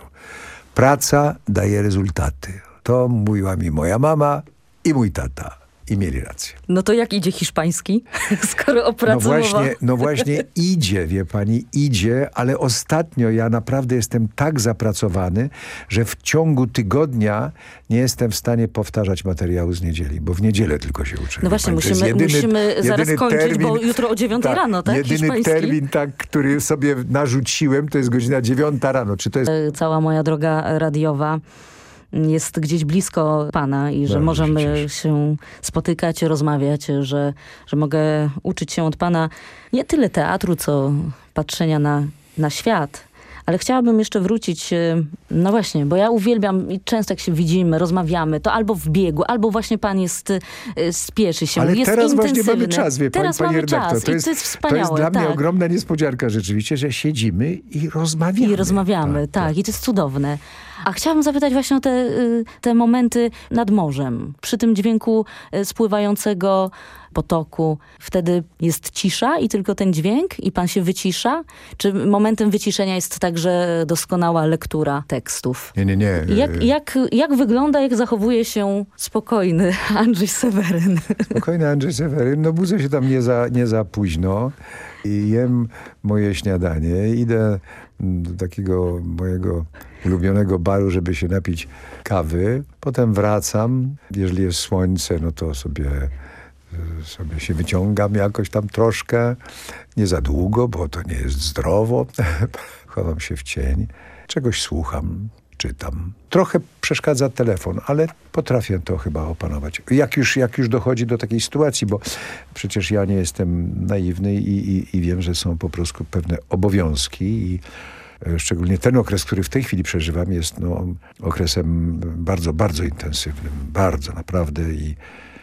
Speaker 11: Praca daje rezultaty. To mówiła mi moja mama i mój tata. I mieli rację.
Speaker 10: No to jak idzie hiszpański, skoro o
Speaker 11: no właśnie, no właśnie idzie, wie pani, idzie, ale ostatnio ja naprawdę jestem tak zapracowany, że w ciągu tygodnia nie jestem w stanie powtarzać materiału z niedzieli, bo w niedzielę tylko się uczę.
Speaker 10: No właśnie, pani, musimy, jedyny, musimy zaraz kończyć, termin, bo jutro o dziewiątej tak, rano, tak?
Speaker 11: Jedyny termin, tak, który sobie narzuciłem, to jest godzina dziewiąta rano. Czy to jest...
Speaker 10: Cała moja droga radiowa jest gdzieś blisko Pana i że możemy się, spotykać, rozmawiać, że, że mogę uczyć się od Pana nie tyle teatru, co patrzenia na, na świat. Ale chciałabym jeszcze wrócić, e, no właśnie, bo ja uwielbiam i często jak się widzimy, rozmawiamy, to albo w biegu, albo właśnie pan jest, e, spieszy się,
Speaker 11: Ale
Speaker 10: jest
Speaker 11: teraz
Speaker 10: intensywny.
Speaker 11: właśnie mamy czas, wie
Speaker 10: teraz
Speaker 11: pani,
Speaker 10: mamy
Speaker 11: redaktor.
Speaker 10: czas
Speaker 11: to jest,
Speaker 10: to jest wspaniałe.
Speaker 11: To jest dla
Speaker 10: tak.
Speaker 11: mnie ogromna niespodzianka rzeczywiście, że siedzimy i rozmawiamy.
Speaker 10: I rozmawiamy, tak, tak, tak. i to jest cudowne. A chciałabym zapytać właśnie o te, y, te momenty nad morzem, przy tym dźwięku y, spływającego potoku. Wtedy jest cisza i tylko ten dźwięk i pan się wycisza? Czy momentem wyciszenia jest także doskonała lektura tekstów?
Speaker 11: Nie, nie, nie.
Speaker 10: Jak, jak, jak wygląda, jak zachowuje się spokojny Andrzej Seweryn?
Speaker 11: Spokojny Andrzej Seweryn. No budzę się tam nie za, nie za późno i jem moje śniadanie. Idę do takiego mojego ulubionego baru, żeby się napić kawy. Potem wracam. Jeżeli jest słońce, no to sobie, sobie się wyciągam jakoś tam troszkę. Nie za długo, bo to nie jest zdrowo. Chowam się w cień. Czegoś słucham, czytam. Trochę przeszkadza telefon, ale potrafię to chyba opanować. Jak już, jak już dochodzi do takiej sytuacji, bo przecież ja nie jestem naiwny i, i, i wiem, że są po prostu pewne obowiązki i e, szczególnie ten okres, który w tej chwili przeżywam jest no, okresem bardzo, bardzo intensywnym, bardzo naprawdę i,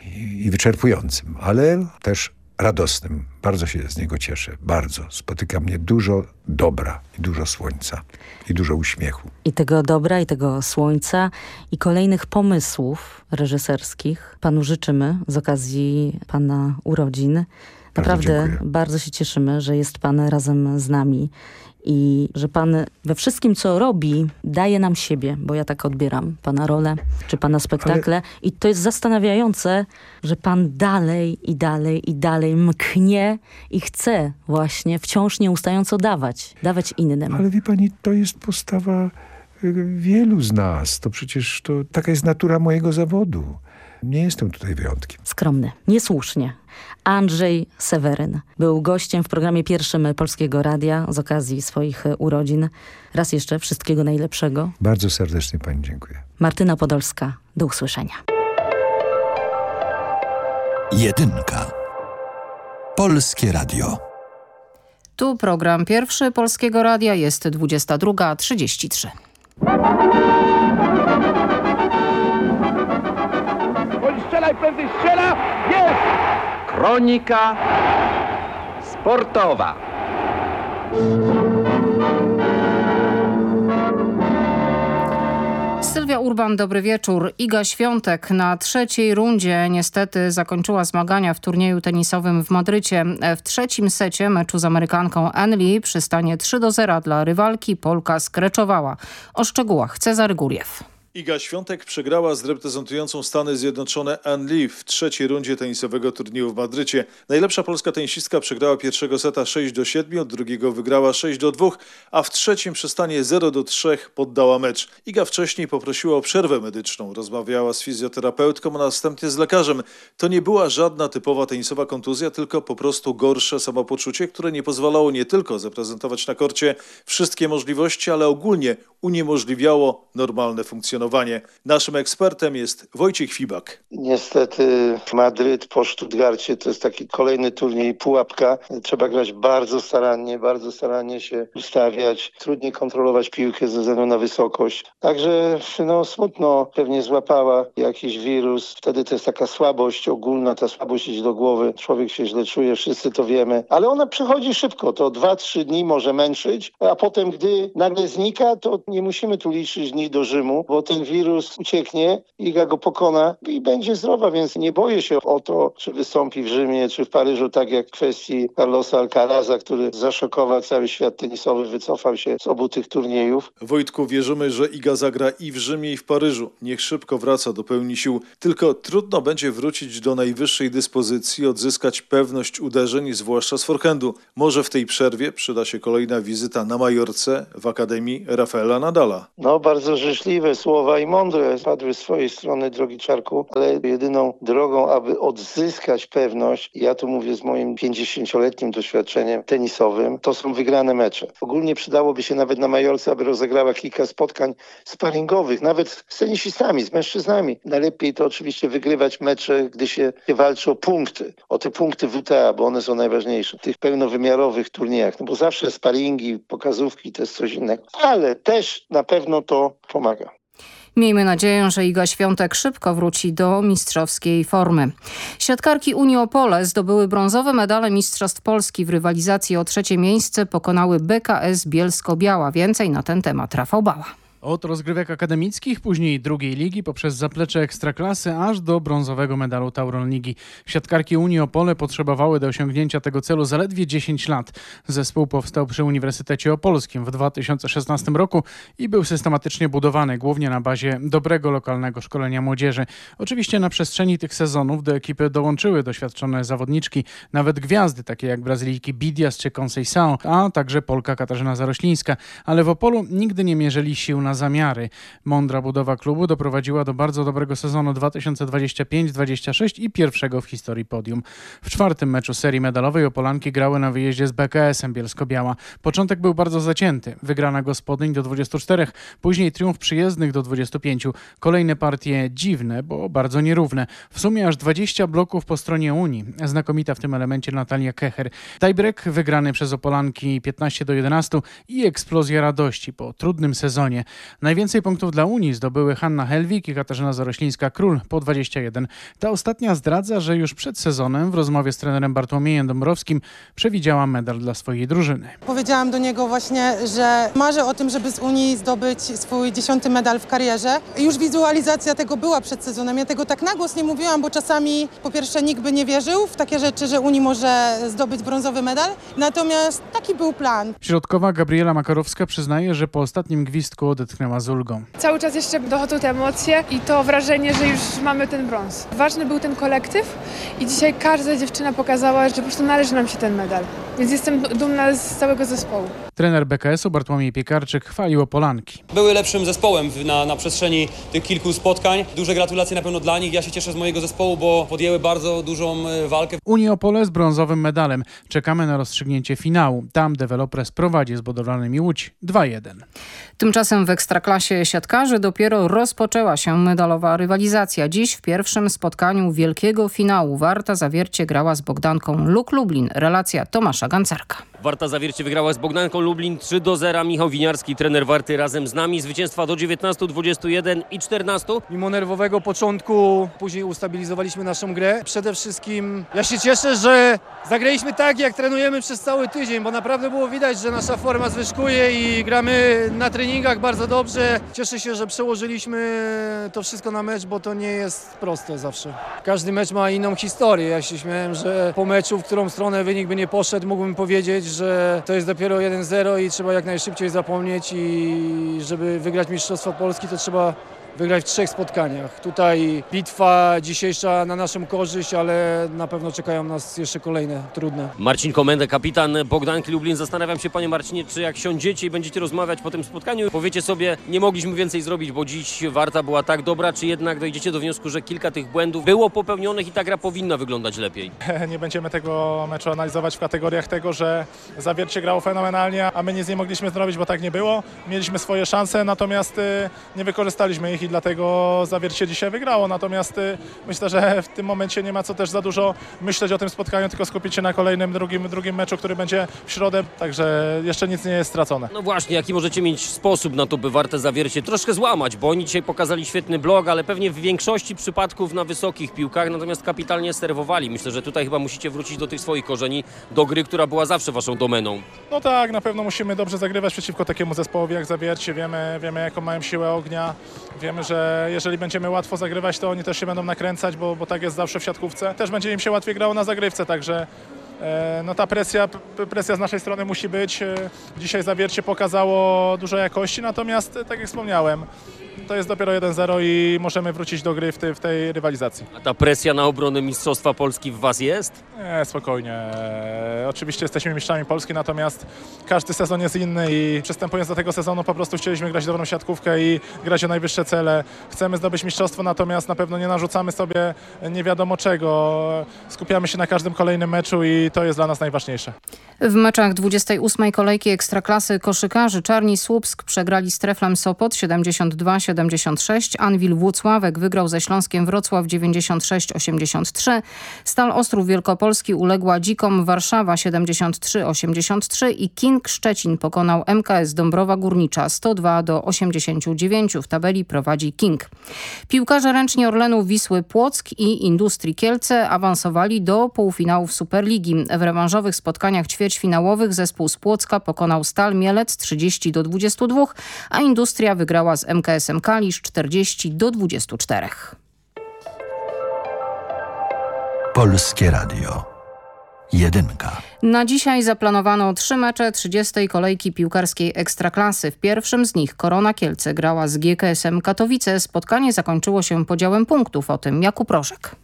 Speaker 11: i, i wyczerpującym, ale też radosnym. Bardzo się z niego cieszę. Bardzo. Spotyka mnie dużo dobra i dużo słońca i dużo uśmiechu.
Speaker 10: I tego dobra, i tego słońca, i kolejnych pomysłów reżyserskich panu życzymy z okazji pana urodzin. Naprawdę
Speaker 11: bardzo,
Speaker 10: bardzo się cieszymy, że jest pan razem z nami i że pan we wszystkim, co robi, daje nam siebie, bo ja tak odbieram pana rolę, czy pana spektakle Ale... i to jest zastanawiające, że pan dalej i dalej i dalej mknie i chce właśnie wciąż nieustająco dawać, dawać innym.
Speaker 11: Ale wie pani, to jest postawa y, wielu z nas. To przecież to taka jest natura mojego zawodu. Nie jestem tutaj wyjątkiem.
Speaker 10: Skromny, niesłusznie. Andrzej Seweryn był gościem w programie pierwszym Polskiego Radia z okazji swoich urodzin. Raz jeszcze wszystkiego najlepszego.
Speaker 11: Bardzo serdecznie pani dziękuję.
Speaker 10: Martyna Podolska, do usłyszenia.
Speaker 12: Jedynka. Polskie Radio.
Speaker 13: Tu program pierwszy Polskiego Radia jest 22.33.
Speaker 14: Kronika sportowa.
Speaker 13: Sylwia Urban, dobry wieczór. Iga Świątek na trzeciej rundzie niestety zakończyła zmagania w turnieju tenisowym w Madrycie. W trzecim secie meczu z Amerykanką Ann Lee przy stanie 3 do 0 dla rywalki Polka skreczowała. O szczegółach Cezary Góriew.
Speaker 15: Iga Świątek przegrała z reprezentującą Stany Zjednoczone Ann Lee w trzeciej rundzie tenisowego turnieju w Madrycie. Najlepsza polska tenisistka przegrała pierwszego seta 6 do 7, od drugiego wygrała 6 do 2, a w trzecim przy stanie 0 do 3 poddała mecz. Iga wcześniej poprosiła o przerwę medyczną, rozmawiała z fizjoterapeutką, a następnie z lekarzem. To nie była żadna typowa tenisowa kontuzja, tylko po prostu gorsze samopoczucie, które nie pozwalało nie tylko zaprezentować na korcie wszystkie możliwości, ale ogólnie uniemożliwiało normalne funkcjonowanie. Naszym ekspertem jest Wojciech Fibak.
Speaker 16: Niestety Madryt po Stuttgarcie to jest taki kolejny turniej pułapka. Trzeba grać bardzo starannie, bardzo starannie się ustawiać. Trudniej kontrolować piłkę ze względu na wysokość. Także no smutno pewnie złapała jakiś wirus. Wtedy to jest taka słabość ogólna, ta słabość idzie do głowy. Człowiek się źle czuje, wszyscy to wiemy. Ale ona przychodzi szybko. To dwa, trzy dni może męczyć, a potem gdy nagle znika, to nie musimy tu liczyć dni do Rzymu, bo te ten wirus ucieknie, Iga go pokona i będzie zdrowa, więc nie boję się o to, czy wystąpi w Rzymie, czy w Paryżu, tak jak w kwestii Carlosa Alcaraza, który zaszokował cały świat tenisowy, wycofał się z obu tych turniejów.
Speaker 15: Wojtku, wierzymy, że Iga zagra i w Rzymie, i w Paryżu. Niech szybko wraca do pełni sił. Tylko trudno będzie wrócić do najwyższej dyspozycji, odzyskać pewność uderzeń, zwłaszcza z forehandu. Może w tej przerwie przyda się kolejna wizyta na Majorce w Akademii Rafaela Nadala.
Speaker 16: No, bardzo życzliwe słowa i mądre padły z swojej strony, drogi Czarku, ale jedyną drogą, aby odzyskać pewność, ja tu mówię z moim 50-letnim doświadczeniem tenisowym, to są wygrane mecze. Ogólnie przydałoby się nawet na Majorce, aby rozegrała kilka spotkań sparingowych, nawet z tenisistami, z mężczyznami. Najlepiej to oczywiście wygrywać mecze, gdy się walczy o punkty, o te punkty WTA, bo one są najważniejsze. W tych pełnowymiarowych turniejach, no bo zawsze sparingi, pokazówki to jest coś innego, ale też na pewno to pomaga.
Speaker 13: Miejmy nadzieję, że Iga Świątek szybko wróci do mistrzowskiej formy. Siatkarki Unii Opole zdobyły brązowe medale Mistrzostw Polski w rywalizacji o trzecie miejsce. Pokonały BKS Bielsko-Biała. Więcej na ten temat Rafał Bała.
Speaker 17: Od rozgrywek akademickich, później drugiej ligi, poprzez zaplecze ekstraklasy, aż do brązowego medalu Tauron Ligi. Siatkarki Unii Opole potrzebowały do osiągnięcia tego celu zaledwie 10 lat. Zespół powstał przy Uniwersytecie Opolskim w 2016 roku i był systematycznie budowany, głównie na bazie dobrego lokalnego szkolenia młodzieży. Oczywiście na przestrzeni tych sezonów do ekipy dołączyły doświadczone zawodniczki, nawet gwiazdy takie jak Brazylijki Bidias czy Conceição, a także Polka Katarzyna Zaroślińska. Ale w Opolu nigdy nie mierzyli sił na zamiary. Mądra budowa klubu doprowadziła do bardzo dobrego sezonu 2025-26 i pierwszego w historii podium. W czwartym meczu serii medalowej Opolanki grały na wyjeździe z BKS-em Bielsko-Biała. Początek był bardzo zacięty. Wygrana gospodyń do 24, później triumf przyjezdnych do 25. Kolejne partie dziwne, bo bardzo nierówne. W sumie aż 20 bloków po stronie Unii. Znakomita w tym elemencie Natalia Kecher. Tiebreak wygrany przez Opolanki 15 do 11 i eksplozja radości po trudnym sezonie. Najwięcej punktów dla Unii zdobyły Hanna Helwik i Katarzyna Zaroślińska-Król po 21. Ta ostatnia zdradza, że już przed sezonem w rozmowie z trenerem Bartłomiejem Dąbrowskim przewidziała medal dla swojej drużyny.
Speaker 18: Powiedziałam do niego właśnie, że marzę o tym, żeby z Unii zdobyć swój dziesiąty medal w karierze. Już wizualizacja tego była przed sezonem. Ja tego tak na głos nie mówiłam, bo czasami po pierwsze nikt by nie wierzył w takie rzeczy, że Unii może zdobyć brązowy medal. Natomiast taki był plan.
Speaker 17: Środkowa Gabriela Makarowska przyznaje, że po ostatnim gwizdku odetchnęła z ulgą.
Speaker 19: Cały czas jeszcze dochodzą te emocje i to wrażenie, że już mamy ten brąz. Ważny był ten kolektyw i dzisiaj każda dziewczyna pokazała, że po prostu należy nam się ten medal. Więc jestem dumna z całego zespołu.
Speaker 17: Trener BKS-u Bartłomiej Piekarczyk chwalił Opolanki.
Speaker 20: Były lepszym zespołem na, na przestrzeni tych kilku spotkań. Duże gratulacje na pewno dla nich. Ja się cieszę z mojego zespołu, bo podjęły bardzo dużą e, walkę.
Speaker 17: Unii Opole z brązowym medalem. Czekamy na rozstrzygnięcie finału. Tam Developres prowadzi z budowlanymi Łódź 2-1.
Speaker 13: Tymczasem w Ekstraklasie siatkarzy dopiero rozpoczęła się medalowa rywalizacja. Dziś w pierwszym spotkaniu wielkiego finału Warta Zawiercie grała z Bogdanką Luk Lublin. Relacja Tomasza Gancarka.
Speaker 21: Warta Zawiercie wygrała z Bogdanką Lublin 3 do 0. Michał Winiarski, trener Warty razem z nami. Zwycięstwa do 19, 21 i 14.
Speaker 22: Mimo nerwowego początku później ustabilizowaliśmy naszą grę. Przede wszystkim ja się cieszę, że zagraliśmy tak jak trenujemy przez cały tydzień, bo naprawdę było widać, że nasza forma zwyżkuje i gramy na treningach bardzo dobrze. Cieszę się, że przełożyliśmy to wszystko na mecz, bo to nie jest proste zawsze. Każdy mecz ma inną historię. Ja się śmiałem, że po meczu, w którą stronę wynik by nie poszedł, mógłbym powiedzieć, że to jest dopiero 1-0 i trzeba jak najszybciej zapomnieć i żeby wygrać Mistrzostwo Polski, to trzeba wygrać w trzech spotkaniach. Tutaj bitwa dzisiejsza na naszą korzyść, ale na pewno czekają nas jeszcze kolejne trudne.
Speaker 21: Marcin Komenda, kapitan Bogdanki Lublin. Zastanawiam się, panie Marcinie, czy jak siądziecie i będziecie rozmawiać po tym spotkaniu, powiecie sobie, nie mogliśmy więcej zrobić, bo dziś Warta była tak dobra, czy jednak dojdziecie do wniosku, że kilka tych błędów było popełnionych i ta gra powinna wyglądać lepiej?
Speaker 23: Nie będziemy tego meczu analizować w kategoriach tego, że Zawiercie grało fenomenalnie, a my nic nie mogliśmy zrobić, bo tak nie było. Mieliśmy swoje szanse, natomiast y, nie wykorzystaliśmy ich i dlatego Zawiercie dzisiaj wygrało. Natomiast y, myślę, że w tym momencie nie ma co też za dużo myśleć o tym spotkaniu, tylko skupić się na kolejnym, drugim, drugim meczu, który będzie w środę, także jeszcze nic nie jest stracone.
Speaker 21: No właśnie, jaki możecie mieć sposób na to, by Wartę Zawiercie troszkę złamać, bo oni dzisiaj pokazali świetny blog, ale pewnie w większości przypadków na wysokich piłkach, natomiast kapitalnie serwowali. Myślę, że tutaj chyba musicie wrócić do tych swoich korzeni, do gry, która była zawsze waszą domeną.
Speaker 23: No tak, na pewno musimy dobrze zagrywać przeciwko takiemu zespołowi jak Zawiercie. Wiemy, wiemy jaką mają siłę ognia, wiemy Że jeżeli będziemy łatwo zagrywać, to oni też się będą nakręcać, bo, bo tak jest zawsze w siatkówce. Też będzie im się łatwiej grało na zagrywce, także e, no ta presja, presja z naszej strony musi być. E, Dzisiaj zawiercie pokazało dużo jakości, natomiast e, tak jak wspomniałem, to jest dopiero 1-0 i możemy wrócić do gry w, tej- w tej rywalizacji.
Speaker 21: A ta presja na obronę Mistrzostwa Polski w Was jest?
Speaker 23: Nie, spokojnie. Oczywiście jesteśmy mistrzami Polski, natomiast każdy sezon jest inny i przystępując do tego sezonu po prostu chcieliśmy grać dobrą siatkówkę i grać o najwyższe cele. Chcemy zdobyć mistrzostwo, natomiast na pewno nie narzucamy sobie nie wiadomo czego. Skupiamy się na każdym kolejnym meczu i to jest dla nas najważniejsze.
Speaker 13: W meczach 28. kolejki Ekstraklasy koszykarzy Czarni Słupsk przegrali z Treflem Sopot 72-76, Anwil Włocławek wygrał ze Śląskiem Wrocław 96-83, Stal Ostrów Wielkopolski uległa Dzikom Warszawa 73-83 i King Szczecin pokonał MKS Dąbrowa Górnicza 102 do 89. W tabeli prowadzi King. Piłkarze ręczni Orlenu Wisły Płock i Industrii Kielce awansowali do półfinałów Superligi. W rewanżowych spotkaniach ćwierćfinałowych zespół z Płocka pokonał Stal Mielec 30 do 22, a Industria wygrała z MKS-em Kalisz 40 do 24.
Speaker 12: Polskie Radio. Jedynka.
Speaker 13: Na dzisiaj zaplanowano trzy mecze 30. kolejki piłkarskiej Ekstraklasy. W pierwszym z nich Korona Kielce grała z GKS-em Katowice. Spotkanie zakończyło się podziałem punktów. O tym Jakub Proszek.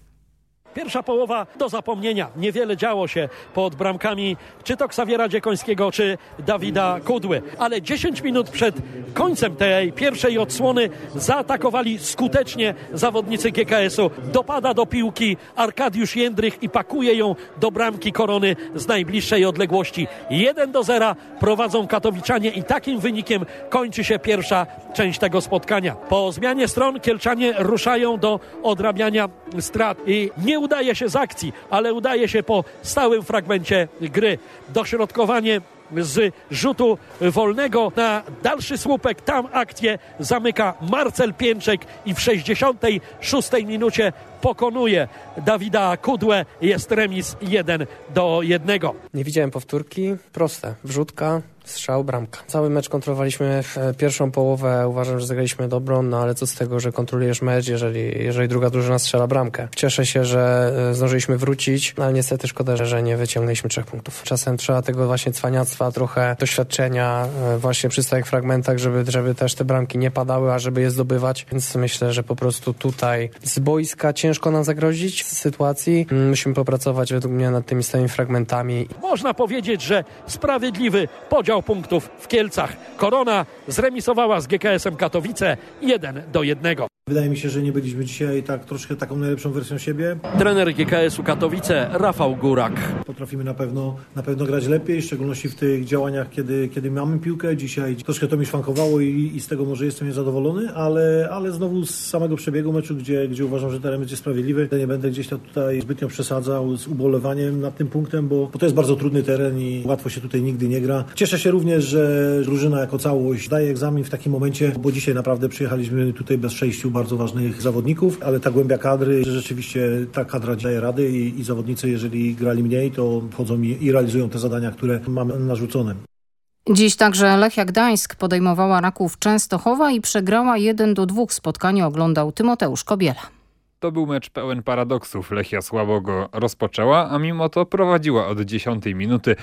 Speaker 24: Pierwsza połowa do zapomnienia. Niewiele działo się pod bramkami czy to Ksawiera Dziekońskiego, czy Dawida Kudły. Ale 10 minut przed końcem tej pierwszej odsłony zaatakowali skutecznie zawodnicy GKS-u. Dopada do piłki Arkadiusz Jędrych i pakuje ją do bramki Korony z najbliższej odległości. 1 do 0 prowadzą Katowiczanie i takim wynikiem kończy się pierwsza część tego spotkania. Po zmianie stron Kielczanie ruszają do odrabiania strat i nie udaje się z akcji, ale udaje się po stałym fragmencie gry. Dośrodkowanie z rzutu wolnego na dalszy słupek. Tam akcję zamyka Marcel Pięczek i w 66 minucie pokonuje Dawida Kudłę. Jest remis 1 do 1.
Speaker 25: Nie widziałem powtórki. Proste. Wrzutka, strzał, bramka. Cały mecz kontrolowaliśmy. e, Pierwszą połowę uważam, że zagraliśmy dobrą, no ale co z tego, że kontrolujesz mecz, jeżeli, jeżeli druga drużyna strzela bramkę. Cieszę się, że e, zdążyliśmy wrócić, no ale niestety szkoda, że- nie wyciągnęliśmy trzech punktów. Czasem trzeba tego właśnie cwaniactwa, trochę doświadczenia e, właśnie przy stałych fragmentach, żeby, żeby też te bramki nie padały, a żeby je zdobywać. Więc myślę, że po prostu tutaj z boiska ciężko nam zagrozić w sytuacji. Musimy popracować według mnie nad tymi stałymi fragmentami
Speaker 24: Można powiedzieć, że sprawiedliwy podział punktów w Kielcach. Korona zremisowała z GKS-em Katowice 1 do 1.
Speaker 26: Wydaje mi się, że nie byliśmy dzisiaj tak troszkę taką najlepszą wersją siebie.
Speaker 24: Trener GKS-u Katowice Rafał Górak.
Speaker 26: Potrafimy na pewno, na pewno grać lepiej, w szczególności w tych działaniach, kiedy, kiedy mamy piłkę. Dzisiaj troszkę to mi szwankowało i, i z tego może jestem niezadowolony, ale, ale znowu z samego przebiegu meczu, gdzie, gdzie uważam, że teren będzie sprawiedliwy, nie będę gdzieś tam tutaj zbytnio przesadzał z ubolewaniem nad tym punktem, bo, bo to jest bardzo trudny teren i łatwo się tutaj nigdy nie gra. Cieszę się również, że drużyna jako całość daje egzamin w takim momencie, bo dzisiaj naprawdę przyjechaliśmy tutaj bez sześciu bardzo ważnych zawodników, ale ta głębia kadry, rzeczywiście ta kadra daje rady i, i zawodnicy, jeżeli grali mniej, to wchodzą i, i realizują te zadania, które mamy narzucone.
Speaker 13: Dziś także Lechia Gdańsk podejmowała Raków Częstochowa i przegrała 1 do 2. Spotkanie oglądał Tymoteusz Kobiela.
Speaker 27: To był mecz pełen paradoksów. Lechia słabo go rozpoczęła, a mimo to prowadziła od 10 minuty.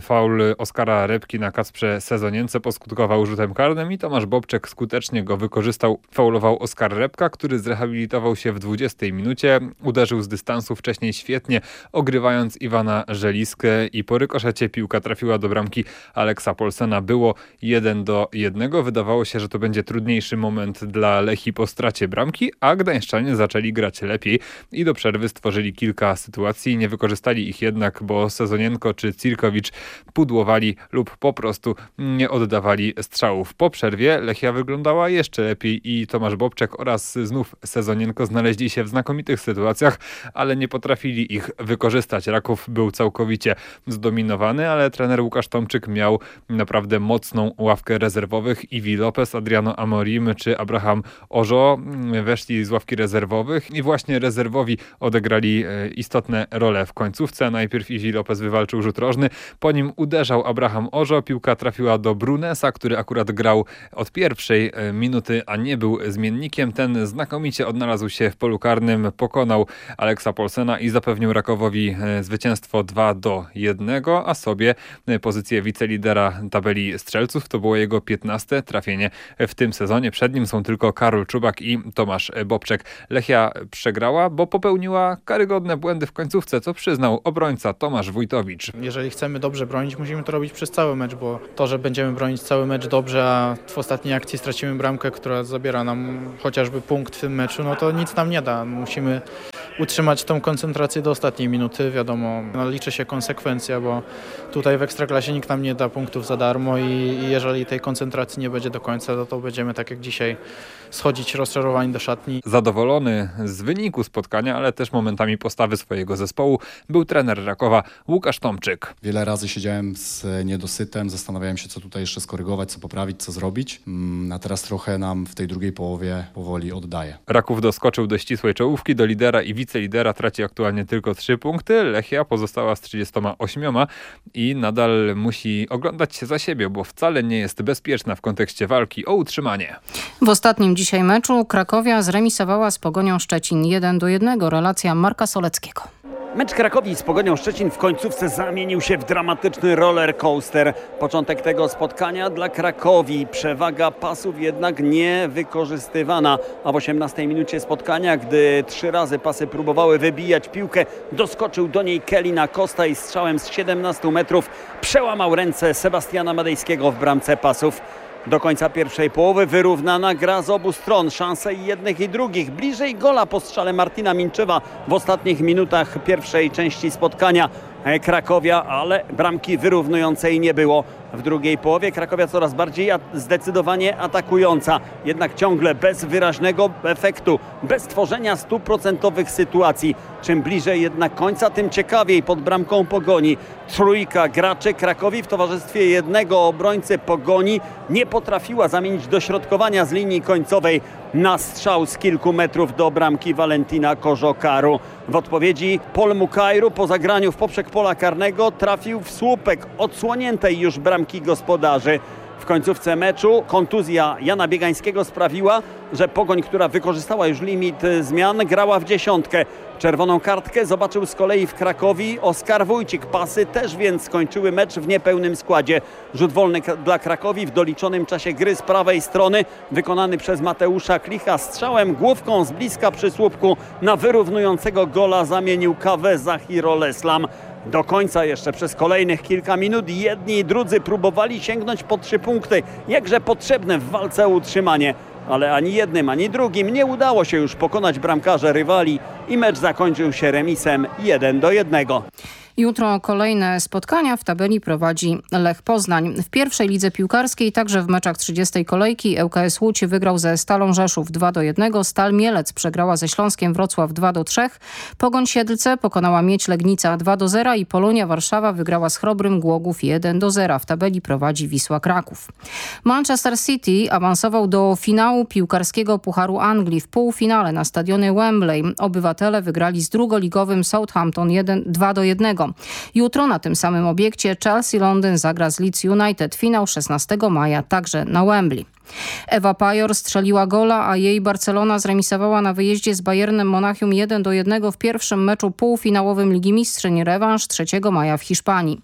Speaker 27: Faul Oskara Repki na Kacprze Sezonience poskutkował rzutem karnym i Tomasz Bobczek skutecznie go wykorzystał. Faulował Oskar Repka, który zrehabilitował się w 20 minucie. Uderzył z dystansu wcześniej świetnie, ogrywając Iwana Żeliskę i po rykoszecie piłka trafiła do bramki Aleksa Polsena. Było 1 do 1. Wydawało się, że to będzie trudniejszy moment dla Lechi po stracie bramki, a Gdańszczanie zaczęli grać lepiej i do przerwy stworzyli kilka sytuacji. Nie wykorzystali ich jednak, bo Sezonienko czy Cirkowicz pudłowali lub po prostu nie oddawali strzałów. Po przerwie Lechia wyglądała jeszcze lepiej i Tomasz Bobczek oraz znów Sezonienko znaleźli się w znakomitych sytuacjach, ale nie potrafili ich wykorzystać. Raków był całkowicie zdominowany, ale trener Łukasz Tomczyk miał naprawdę mocną ławkę rezerwowych. Iwi Lopez, Adriano Amorim czy Abraham Ożo weszli z ławki rezerwowych rezerwowych i właśnie rezerwowi odegrali e, istotne role w końcówce. Najpierw Izi Lopez wywalczył rzut rożny, po nim uderzał Abraham Orzo, piłka trafiła do Brunesa, który akurat grał od pierwszej e, minuty, a nie był zmiennikiem. Ten znakomicie odnalazł się w polu karnym, pokonał Aleksa Polsena i zapewnił Rakowowi e, zwycięstwo 2 do 1, a sobie pozycję wicelidera tabeli strzelców. To było jego 15 trafienie w tym sezonie. Przed nim są tylko Karol Czubak i Tomasz Bobczek. Lechia przegrała, bo popełniła karygodne błędy w końcówce, co przyznał obrońca Tomasz Wójtowicz.
Speaker 28: Jeżeli chcemy dobrze bronić, musimy to robić przez cały mecz, bo to, że będziemy bronić cały mecz dobrze, a w ostatniej akcji stracimy bramkę, która zabiera nam chociażby punkt w tym meczu, no to nic nam nie da. Musimy utrzymać tą koncentrację do ostatniej minuty. Wiadomo, no, liczy się konsekwencja, bo tutaj w Ekstraklasie nikt nam nie da punktów za darmo i, i jeżeli tej koncentracji nie będzie do końca, to, to będziemy tak jak dzisiaj schodzić rozczarowani do szatni.
Speaker 27: Zadowolony z wyniku spotkania, ale też momentami postawy swojego zespołu był trener Rakowa Łukasz Tomczyk.
Speaker 29: Wiele razy siedziałem z niedosytem, zastanawiałem się co tutaj jeszcze skorygować, co poprawić, co zrobić, mm, a teraz trochę nam w tej drugiej połowie powoli oddaje.
Speaker 27: Raków doskoczył do ścisłej czołówki, do lidera i wicelidera traci aktualnie tylko 3 punkty, Lechia pozostała z 38 i nadal musi oglądać się za siebie, bo wcale nie jest bezpieczna w kontekście walki o utrzymanie.
Speaker 13: W ostatnim dzisiaj meczu Krakowia zremisowała z Pogonią Szczecin 1 do 1. Relacja Marka Soleckiego.
Speaker 30: Mecz Krakowi z Pogonią Szczecin w końcówce zamienił się w dramatyczny roller coaster. Początek tego spotkania dla Krakowi. Przewaga pasów jednak nie wykorzystywana. A w 18 minucie spotkania, gdy trzy razy pasy próbowały wybijać piłkę, doskoczył do niej Kelly Costa i strzałem z 17 metrów przełamał ręce Sebastiana Madejskiego w bramce pasów. Do końca pierwszej połowy wyrównana gra z obu stron. Szanse jednych i drugich. Bliżej gola po strzale Martina Minczewa w ostatnich minutach pierwszej części spotkania. Krakowia, ale bramki wyrównującej nie było. W drugiej połowie Krakowia coraz bardziej zdecydowanie atakująca, jednak ciągle bez wyraźnego efektu, bez tworzenia stuprocentowych sytuacji. Czym bliżej jednak końca, tym ciekawiej pod bramką Pogoni. Trójka graczy Krakowi w towarzystwie jednego obrońcy Pogoni nie potrafiła zamienić dośrodkowania z linii końcowej na strzał z kilku metrów do bramki Valentina Korzokaru. W odpowiedzi Pol Mukajru po zagraniu w poprzek pola karnego trafił w słupek odsłoniętej już bramki gospodarzy. Końcówce meczu kontuzja Jana Biegańskiego sprawiła, że Pogoń, która wykorzystała już limit zmian, grała w dziesiątkę. Czerwoną kartkę zobaczył z kolei w Krakowi Oskar Wójcik. Pasy też więc skończyły mecz w niepełnym składzie. Rzut wolny dla Krakowi w doliczonym czasie gry z prawej strony, wykonany przez Mateusza Klicha strzałem główką z bliska przy słupku na wyrównującego gola zamienił kawę za Hiroleslam. Do końca jeszcze przez kolejnych kilka minut jedni i drudzy próbowali sięgnąć po trzy punkty, jakże potrzebne w walce o utrzymanie. Ale ani jednym, ani drugim nie udało się już pokonać bramkarza rywali i mecz zakończył się remisem 1 do 1.
Speaker 13: Jutro kolejne spotkania w tabeli prowadzi Lech Poznań. W pierwszej lidze piłkarskiej, także w meczach 30. kolejki ŁKS Łódź wygrał ze Stalą Rzeszów 2 do 1, Stal Mielec przegrała ze Śląskiem Wrocław 2 do 3, Pogoń Siedlce pokonała Mieć Legnica 2 do 0 i Polonia Warszawa wygrała z Chrobrym Głogów 1 do 0. W tabeli prowadzi Wisła Kraków. Manchester City awansował do finału piłkarskiego Pucharu Anglii. W półfinale na stadionie Wembley obywatele wygrali z drugoligowym Southampton 1, 2 do 1. Jutro na tym samym obiekcie Chelsea Londyn zagra z Leeds United. Finał 16 maja także na Wembley. Ewa Pajor strzeliła gola, a jej Barcelona zremisowała na wyjeździe z Bayernem Monachium 1 do 1 w pierwszym meczu półfinałowym Ligi Mistrzeń rewanż 3 maja w Hiszpanii.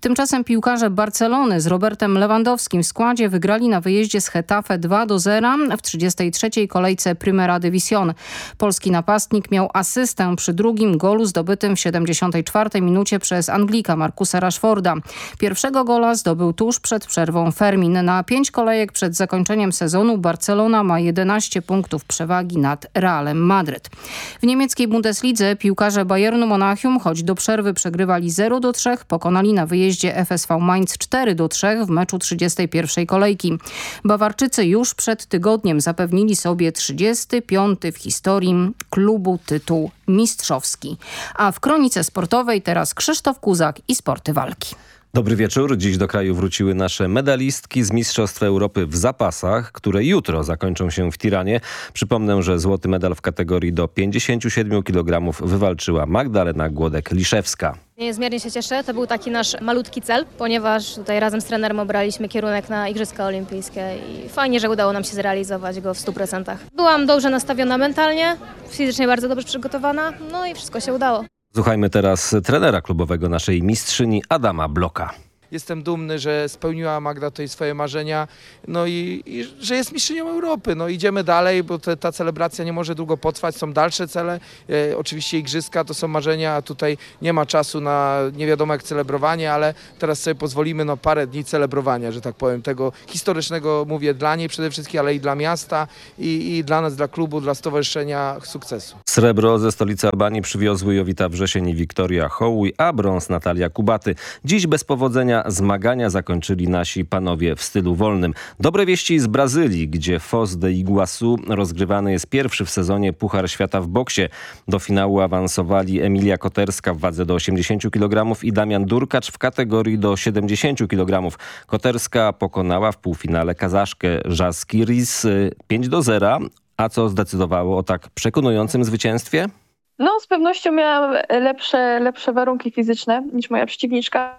Speaker 13: Tymczasem piłkarze Barcelony z Robertem Lewandowskim w składzie wygrali na wyjeździe z Hetafe 2 do 0 w 33 kolejce Primera División. Polski napastnik miał asystę przy drugim golu zdobytym w 74 minucie przez Anglika Markusa Rashforda. Pierwszego gola zdobył tuż przed przerwą Fermin. Na pięć kolejek przed zakończeniem zakończeniem sezonu Barcelona ma 11 punktów przewagi nad Realem Madryt. W niemieckiej Bundeslidze piłkarze Bayernu Monachium, choć do przerwy przegrywali 0 do 3, pokonali na wyjeździe FSV Mainz 4 do 3 w meczu 31 kolejki. Bawarczycy już przed tygodniem zapewnili sobie 35 w historii klubu tytuł mistrzowski. A w kronice sportowej teraz Krzysztof Kuzak i sporty walki.
Speaker 31: Dobry wieczór. Dziś do kraju wróciły nasze medalistki z Mistrzostw Europy w zapasach, które jutro zakończą się w Tiranie. Przypomnę, że złoty medal w kategorii do 57 kg wywalczyła Magdalena Głodek-Liszewska.
Speaker 32: Niezmiernie się cieszę. To był taki nasz malutki cel, ponieważ tutaj razem z trenerem obraliśmy kierunek na Igrzyska Olimpijskie i fajnie, że udało nam się zrealizować go w 100%. Byłam dobrze nastawiona mentalnie, fizycznie bardzo dobrze przygotowana, no i wszystko się udało.
Speaker 31: Słuchajmy teraz trenera klubowego naszej mistrzyni Adama Bloka.
Speaker 33: Jestem dumny, że spełniła Magda tutaj swoje marzenia, no i, i że jest mistrzynią Europy. No idziemy dalej, bo te, ta celebracja nie może długo potrwać, są dalsze cele. E, oczywiście igrzyska to są marzenia, a tutaj nie ma czasu na nie wiadomo jak celebrowanie, ale teraz sobie pozwolimy na parę dni celebrowania, że tak powiem, tego historycznego mówię dla niej przede wszystkim, ale i dla miasta i, i dla nas, dla klubu, dla stowarzyszenia sukcesu.
Speaker 31: Srebro ze stolicy Albanii przywiozły Jowita Wrzesień i Wiktoria Hołuj, a brąz Natalia Kubaty. Dziś bez powodzenia zmagania zakończyli nasi panowie w stylu wolnym. Dobre wieści z Brazylii, gdzie Foz de Iguaçu rozgrywany jest pierwszy w sezonie Puchar Świata w boksie. Do finału awansowali Emilia Koterska w wadze do 80 kg i Damian Durkacz w kategorii do 70 kg. Koterska pokonała w półfinale Kazaszkę Żaskiris 5 do 0. A co zdecydowało o tak przekonującym zwycięstwie?
Speaker 34: No, z pewnością miałam lepsze, lepsze warunki fizyczne niż moja przeciwniczka.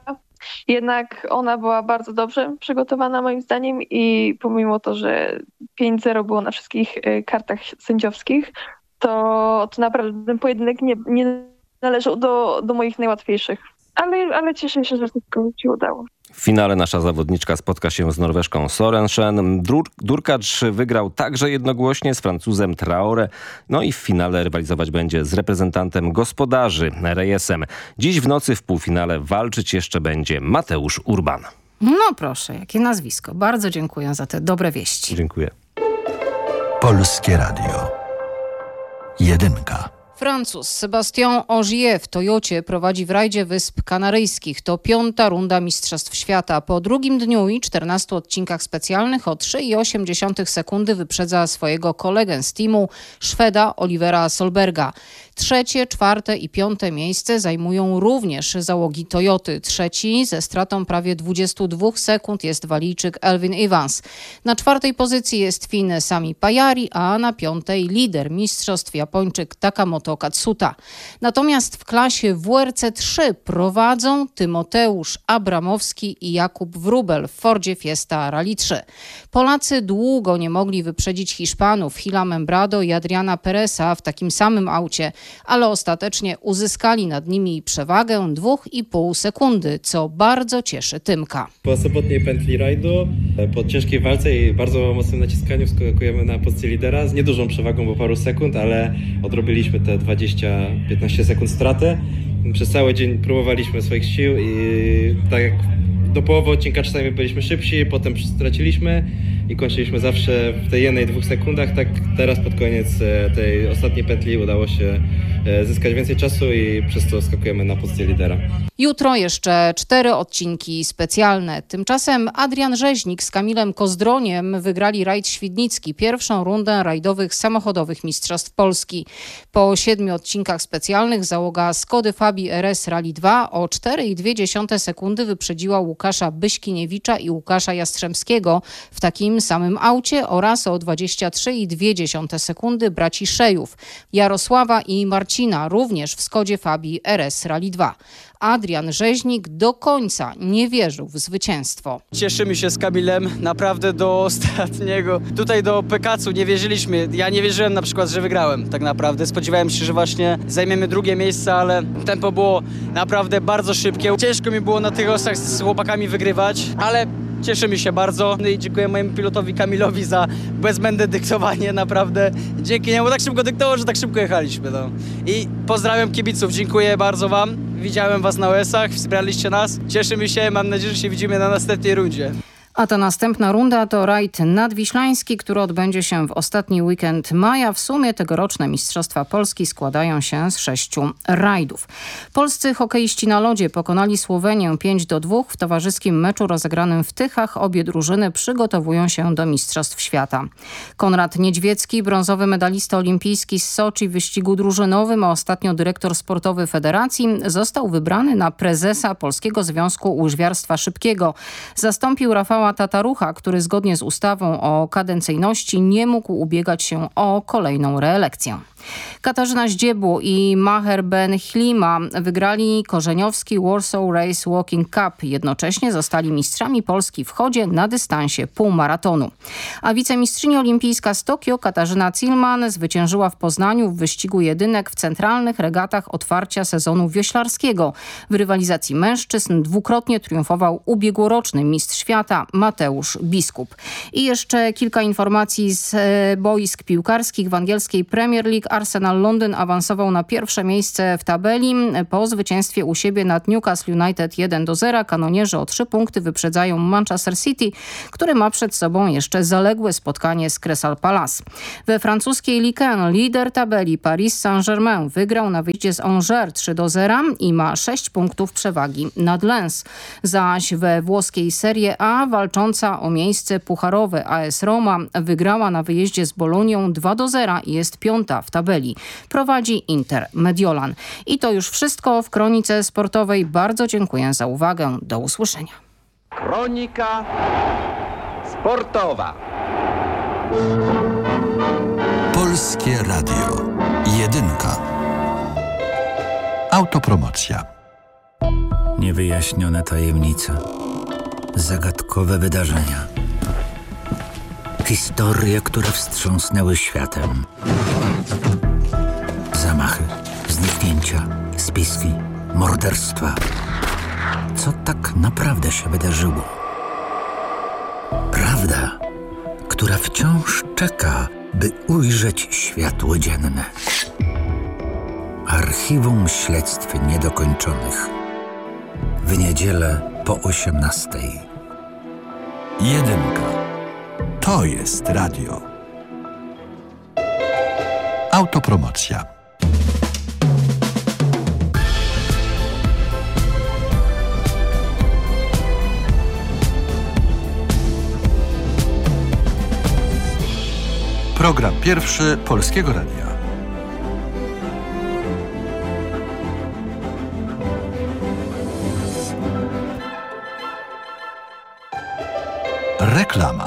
Speaker 34: Jednak ona była bardzo dobrze przygotowana moim zdaniem i pomimo to, że 5-0 było na wszystkich y, kartach sędziowskich, to, to naprawdę ten pojedynek nie, nie należał do, do moich najłatwiejszych. Ale, ale cieszę się, że wszystko się udało.
Speaker 31: W finale nasza zawodniczka spotka się z Norweszką Sorensen. Dur Durkacz wygrał także jednogłośnie z Francuzem Traore. No i w finale rywalizować będzie z reprezentantem gospodarzy Rejesem. Dziś w nocy w półfinale walczyć jeszcze będzie Mateusz Urban.
Speaker 13: No proszę, jakie nazwisko. Bardzo dziękuję za te dobre wieści.
Speaker 31: Dziękuję.
Speaker 12: Polskie Radio. Jedynka.
Speaker 13: Francuz Sebastian Ogier w Toyocie prowadzi w rajdzie Wysp Kanaryjskich. To piąta runda Mistrzostw Świata. Po drugim dniu i 14 odcinkach specjalnych o 3,8 sekundy wyprzedza swojego kolegę z teamu, Szweda Olivera Solberga. Trzecie, czwarte i piąte miejsce zajmują również załogi Toyoty. Trzeci ze stratą prawie 22 sekund jest Walijczyk Elvin Evans. Na czwartej pozycji jest Fin Sami Pajari, a na piątej lider mistrzostw Japończyk Takamoto Katsuta. Natomiast w klasie WRC 3 prowadzą Tymoteusz Abramowski i Jakub Wrubel w Fordzie Fiesta Rally 3. Polacy długo nie mogli wyprzedzić Hiszpanów Hila Membrado i Adriana Peresa w takim samym aucie ale ostatecznie uzyskali nad nimi przewagę 2,5 sekundy, co bardzo cieszy Tymka.
Speaker 35: Po sobotniej pętli rajdu, po ciężkiej walce i bardzo mocnym naciskaniu skakujemy na pozycję lidera z niedużą przewagą, bo paru sekund, ale odrobiliśmy te 20-15 sekund straty. Przez cały dzień próbowaliśmy swoich sił i tak jak do połowy odcinka czasami byliśmy szybsi, potem straciliśmy i kończyliśmy zawsze w tej jednej, dwóch sekundach. Tak teraz pod koniec tej ostatniej pętli udało się zyskać więcej czasu i przez to skakujemy na pozycję lidera.
Speaker 13: Jutro jeszcze cztery odcinki specjalne. Tymczasem Adrian Rzeźnik z Kamilem Kozdroniem wygrali rajd Świdnicki, pierwszą rundę rajdowych samochodowych Mistrzostw Polski. Po siedmiu odcinkach specjalnych załoga Skody Fabi RS Rally 2 o 4,2 sekundy wyprzedziła Łukasza Byśkiniewicza i Łukasza Jastrzębskiego w takim samym aucie oraz o 23,2 sekundy braci Szejów, Jarosława i Marcina również w Skodzie Fabi RS Rally 2. Adrian Rzeźnik do końca nie wierzył w zwycięstwo.
Speaker 36: Cieszymy się z Kamilem naprawdę do ostatniego. Tutaj do Pekacu nie wierzyliśmy. Ja nie wierzyłem na przykład, że wygrałem tak naprawdę. Spodziewałem się, że właśnie zajmiemy drugie miejsce, ale tempo było naprawdę bardzo szybkie. Ciężko mi było na tych osach z chłopakami wygrywać, ale Cieszymy się bardzo i dziękuję mojemu pilotowi Kamilowi za bezbędne dyktowanie, naprawdę. Dzięki niemu tak szybko dyktował, że tak szybko jechaliśmy. No. I pozdrawiam kibiców, dziękuję bardzo wam. Widziałem was na OS-ach, wspieraliście nas. Cieszymy się, mam nadzieję, że się widzimy na następnej rundzie.
Speaker 13: A ta następna runda to rajd nadwiślański, który odbędzie się w ostatni weekend maja. W sumie tegoroczne Mistrzostwa Polski składają się z sześciu rajdów. Polscy hokeiści na lodzie pokonali Słowenię 5 do 2 w towarzyskim meczu rozegranym w Tychach. Obie drużyny przygotowują się do Mistrzostw Świata. Konrad Niedźwiecki, brązowy medalista olimpijski z Soczi w wyścigu drużynowym, a ostatnio dyrektor sportowy federacji, został wybrany na prezesa Polskiego Związku Łyżwiarstwa Szybkiego. Zastąpił Rafała Tatarucha, który zgodnie z ustawą o kadencyjności nie mógł ubiegać się o kolejną reelekcję. Katarzyna Zdziebło i Maher Ben Chlima wygrali korzeniowski Warsaw Race Walking Cup. Jednocześnie zostali mistrzami Polski w chodzie na dystansie półmaratonu. A wicemistrzyni olimpijska z Tokio Katarzyna Cilman zwyciężyła w Poznaniu w wyścigu jedynek w centralnych regatach otwarcia sezonu wioślarskiego. W rywalizacji mężczyzn dwukrotnie triumfował ubiegłoroczny mistrz świata Mateusz Biskup. I jeszcze kilka informacji z e, boisk piłkarskich w angielskiej Premier League. Arsenal Londyn awansował na pierwsze miejsce w tabeli po zwycięstwie u siebie nad Newcastle United 1 do 0. Kanonierzy o trzy punkty wyprzedzają Manchester City, który ma przed sobą jeszcze zaległe spotkanie z Crystal Palace. We francuskiej Ligue 1 lider tabeli Paris Saint-Germain wygrał na wyjście z Angers 3 do 0 i ma 6 punktów przewagi nad Lens. Zaś we włoskiej Serie A walcząca o miejsce pucharowe AS Roma wygrała na wyjeździe z Bolonią 2 do 0 i jest piąta w tabeli. Prowadzi Inter Mediolan. I to już wszystko w kronice sportowej. Bardzo dziękuję za uwagę. Do usłyszenia.
Speaker 37: Kronika sportowa.
Speaker 12: Polskie Radio. Jedynka. Autopromocja.
Speaker 7: Niewyjaśnione tajemnice. Zagadkowe wydarzenia. Historie, które wstrząsnęły światem. Zamachy, zniknięcia, spiski, morderstwa. Co tak naprawdę się wydarzyło? Prawda, która wciąż czeka, by ujrzeć światło dzienne. Archiwum śledztw niedokończonych. W niedzielę po 18.
Speaker 12: Jedynka. To jest radio. Autopromocja. Program pierwszy Polskiego Radia. Reklama.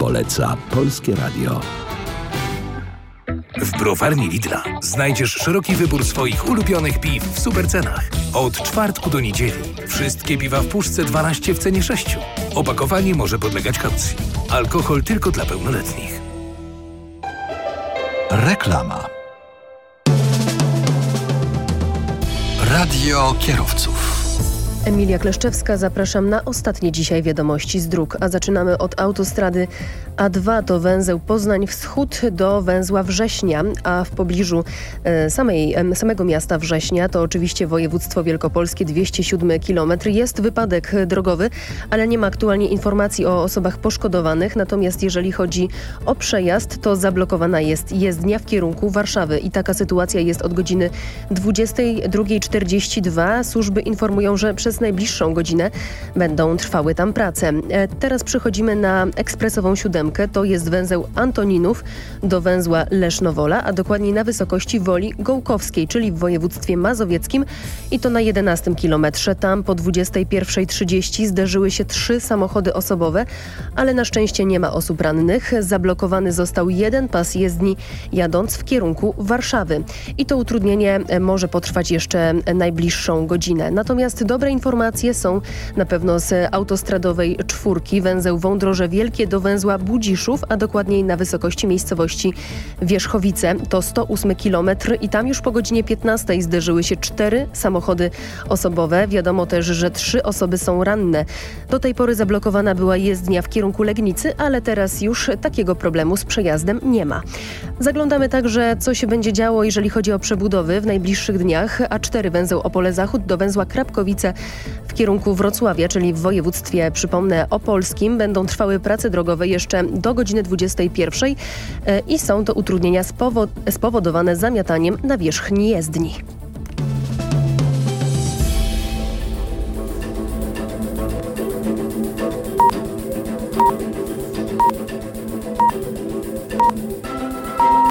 Speaker 38: Poleca Polskie Radio.
Speaker 39: W browarni Lidla znajdziesz szeroki wybór swoich ulubionych piw w supercenach. Od czwartku do niedzieli wszystkie piwa w puszce 12 w cenie 6. Opakowanie może podlegać kaucji. Alkohol tylko dla pełnoletnich.
Speaker 12: Reklama. Radio kierowców.
Speaker 40: Emilia Kleszczewska, zapraszam na ostatnie dzisiaj wiadomości z dróg, a zaczynamy od autostrady A2 to węzeł Poznań Wschód do węzła Września, a w pobliżu e, samej, samego miasta Września to oczywiście województwo wielkopolskie 207 km. Jest wypadek drogowy, ale nie ma aktualnie informacji o osobach poszkodowanych, natomiast jeżeli chodzi o przejazd, to zablokowana jest jezdnia w kierunku Warszawy i taka sytuacja jest od godziny 22.42. Służby informują, że przez przez najbliższą godzinę będą trwały tam prace. E, Teraz przechodzimy na ekspresową siódemkę. To jest węzeł Antoninów do węzła Lesznowola, a dokładniej na wysokości Woli Gołkowskiej, czyli w województwie mazowieckim i to na 11 kilometrze. Tam po 21.30 zderzyły się trzy samochody osobowe, ale na szczęście nie ma osób rannych. Zablokowany został jeden pas jezdni jadąc w kierunku Warszawy. I to utrudnienie e, może potrwać jeszcze najbliższą godzinę. Natomiast dobre są na pewno z autostradowej czwórki, węzeł Wądroże Wielkie do węzła Budziszów, a dokładniej na wysokości miejscowości Wierzchowice. To 108 km i tam już po godzinie 15 zderzyły się cztery samochody osobowe. Wiadomo też, że trzy osoby są ranne. Do tej pory zablokowana była jezdnia w kierunku Legnicy, ale teraz już takiego problemu z przejazdem nie ma. Zaglądamy także, co się będzie działo, jeżeli chodzi o przebudowy w najbliższych dniach. A4 węzeł Opole Zachód do węzła Krapkowice w kierunku Wrocławia, czyli w województwie, przypomnę, opolskim. Będą trwały prace drogowe jeszcze do godziny 21 e, i są to utrudnienia spowo- spowodowane zamiataniem nawierzchni jezdni.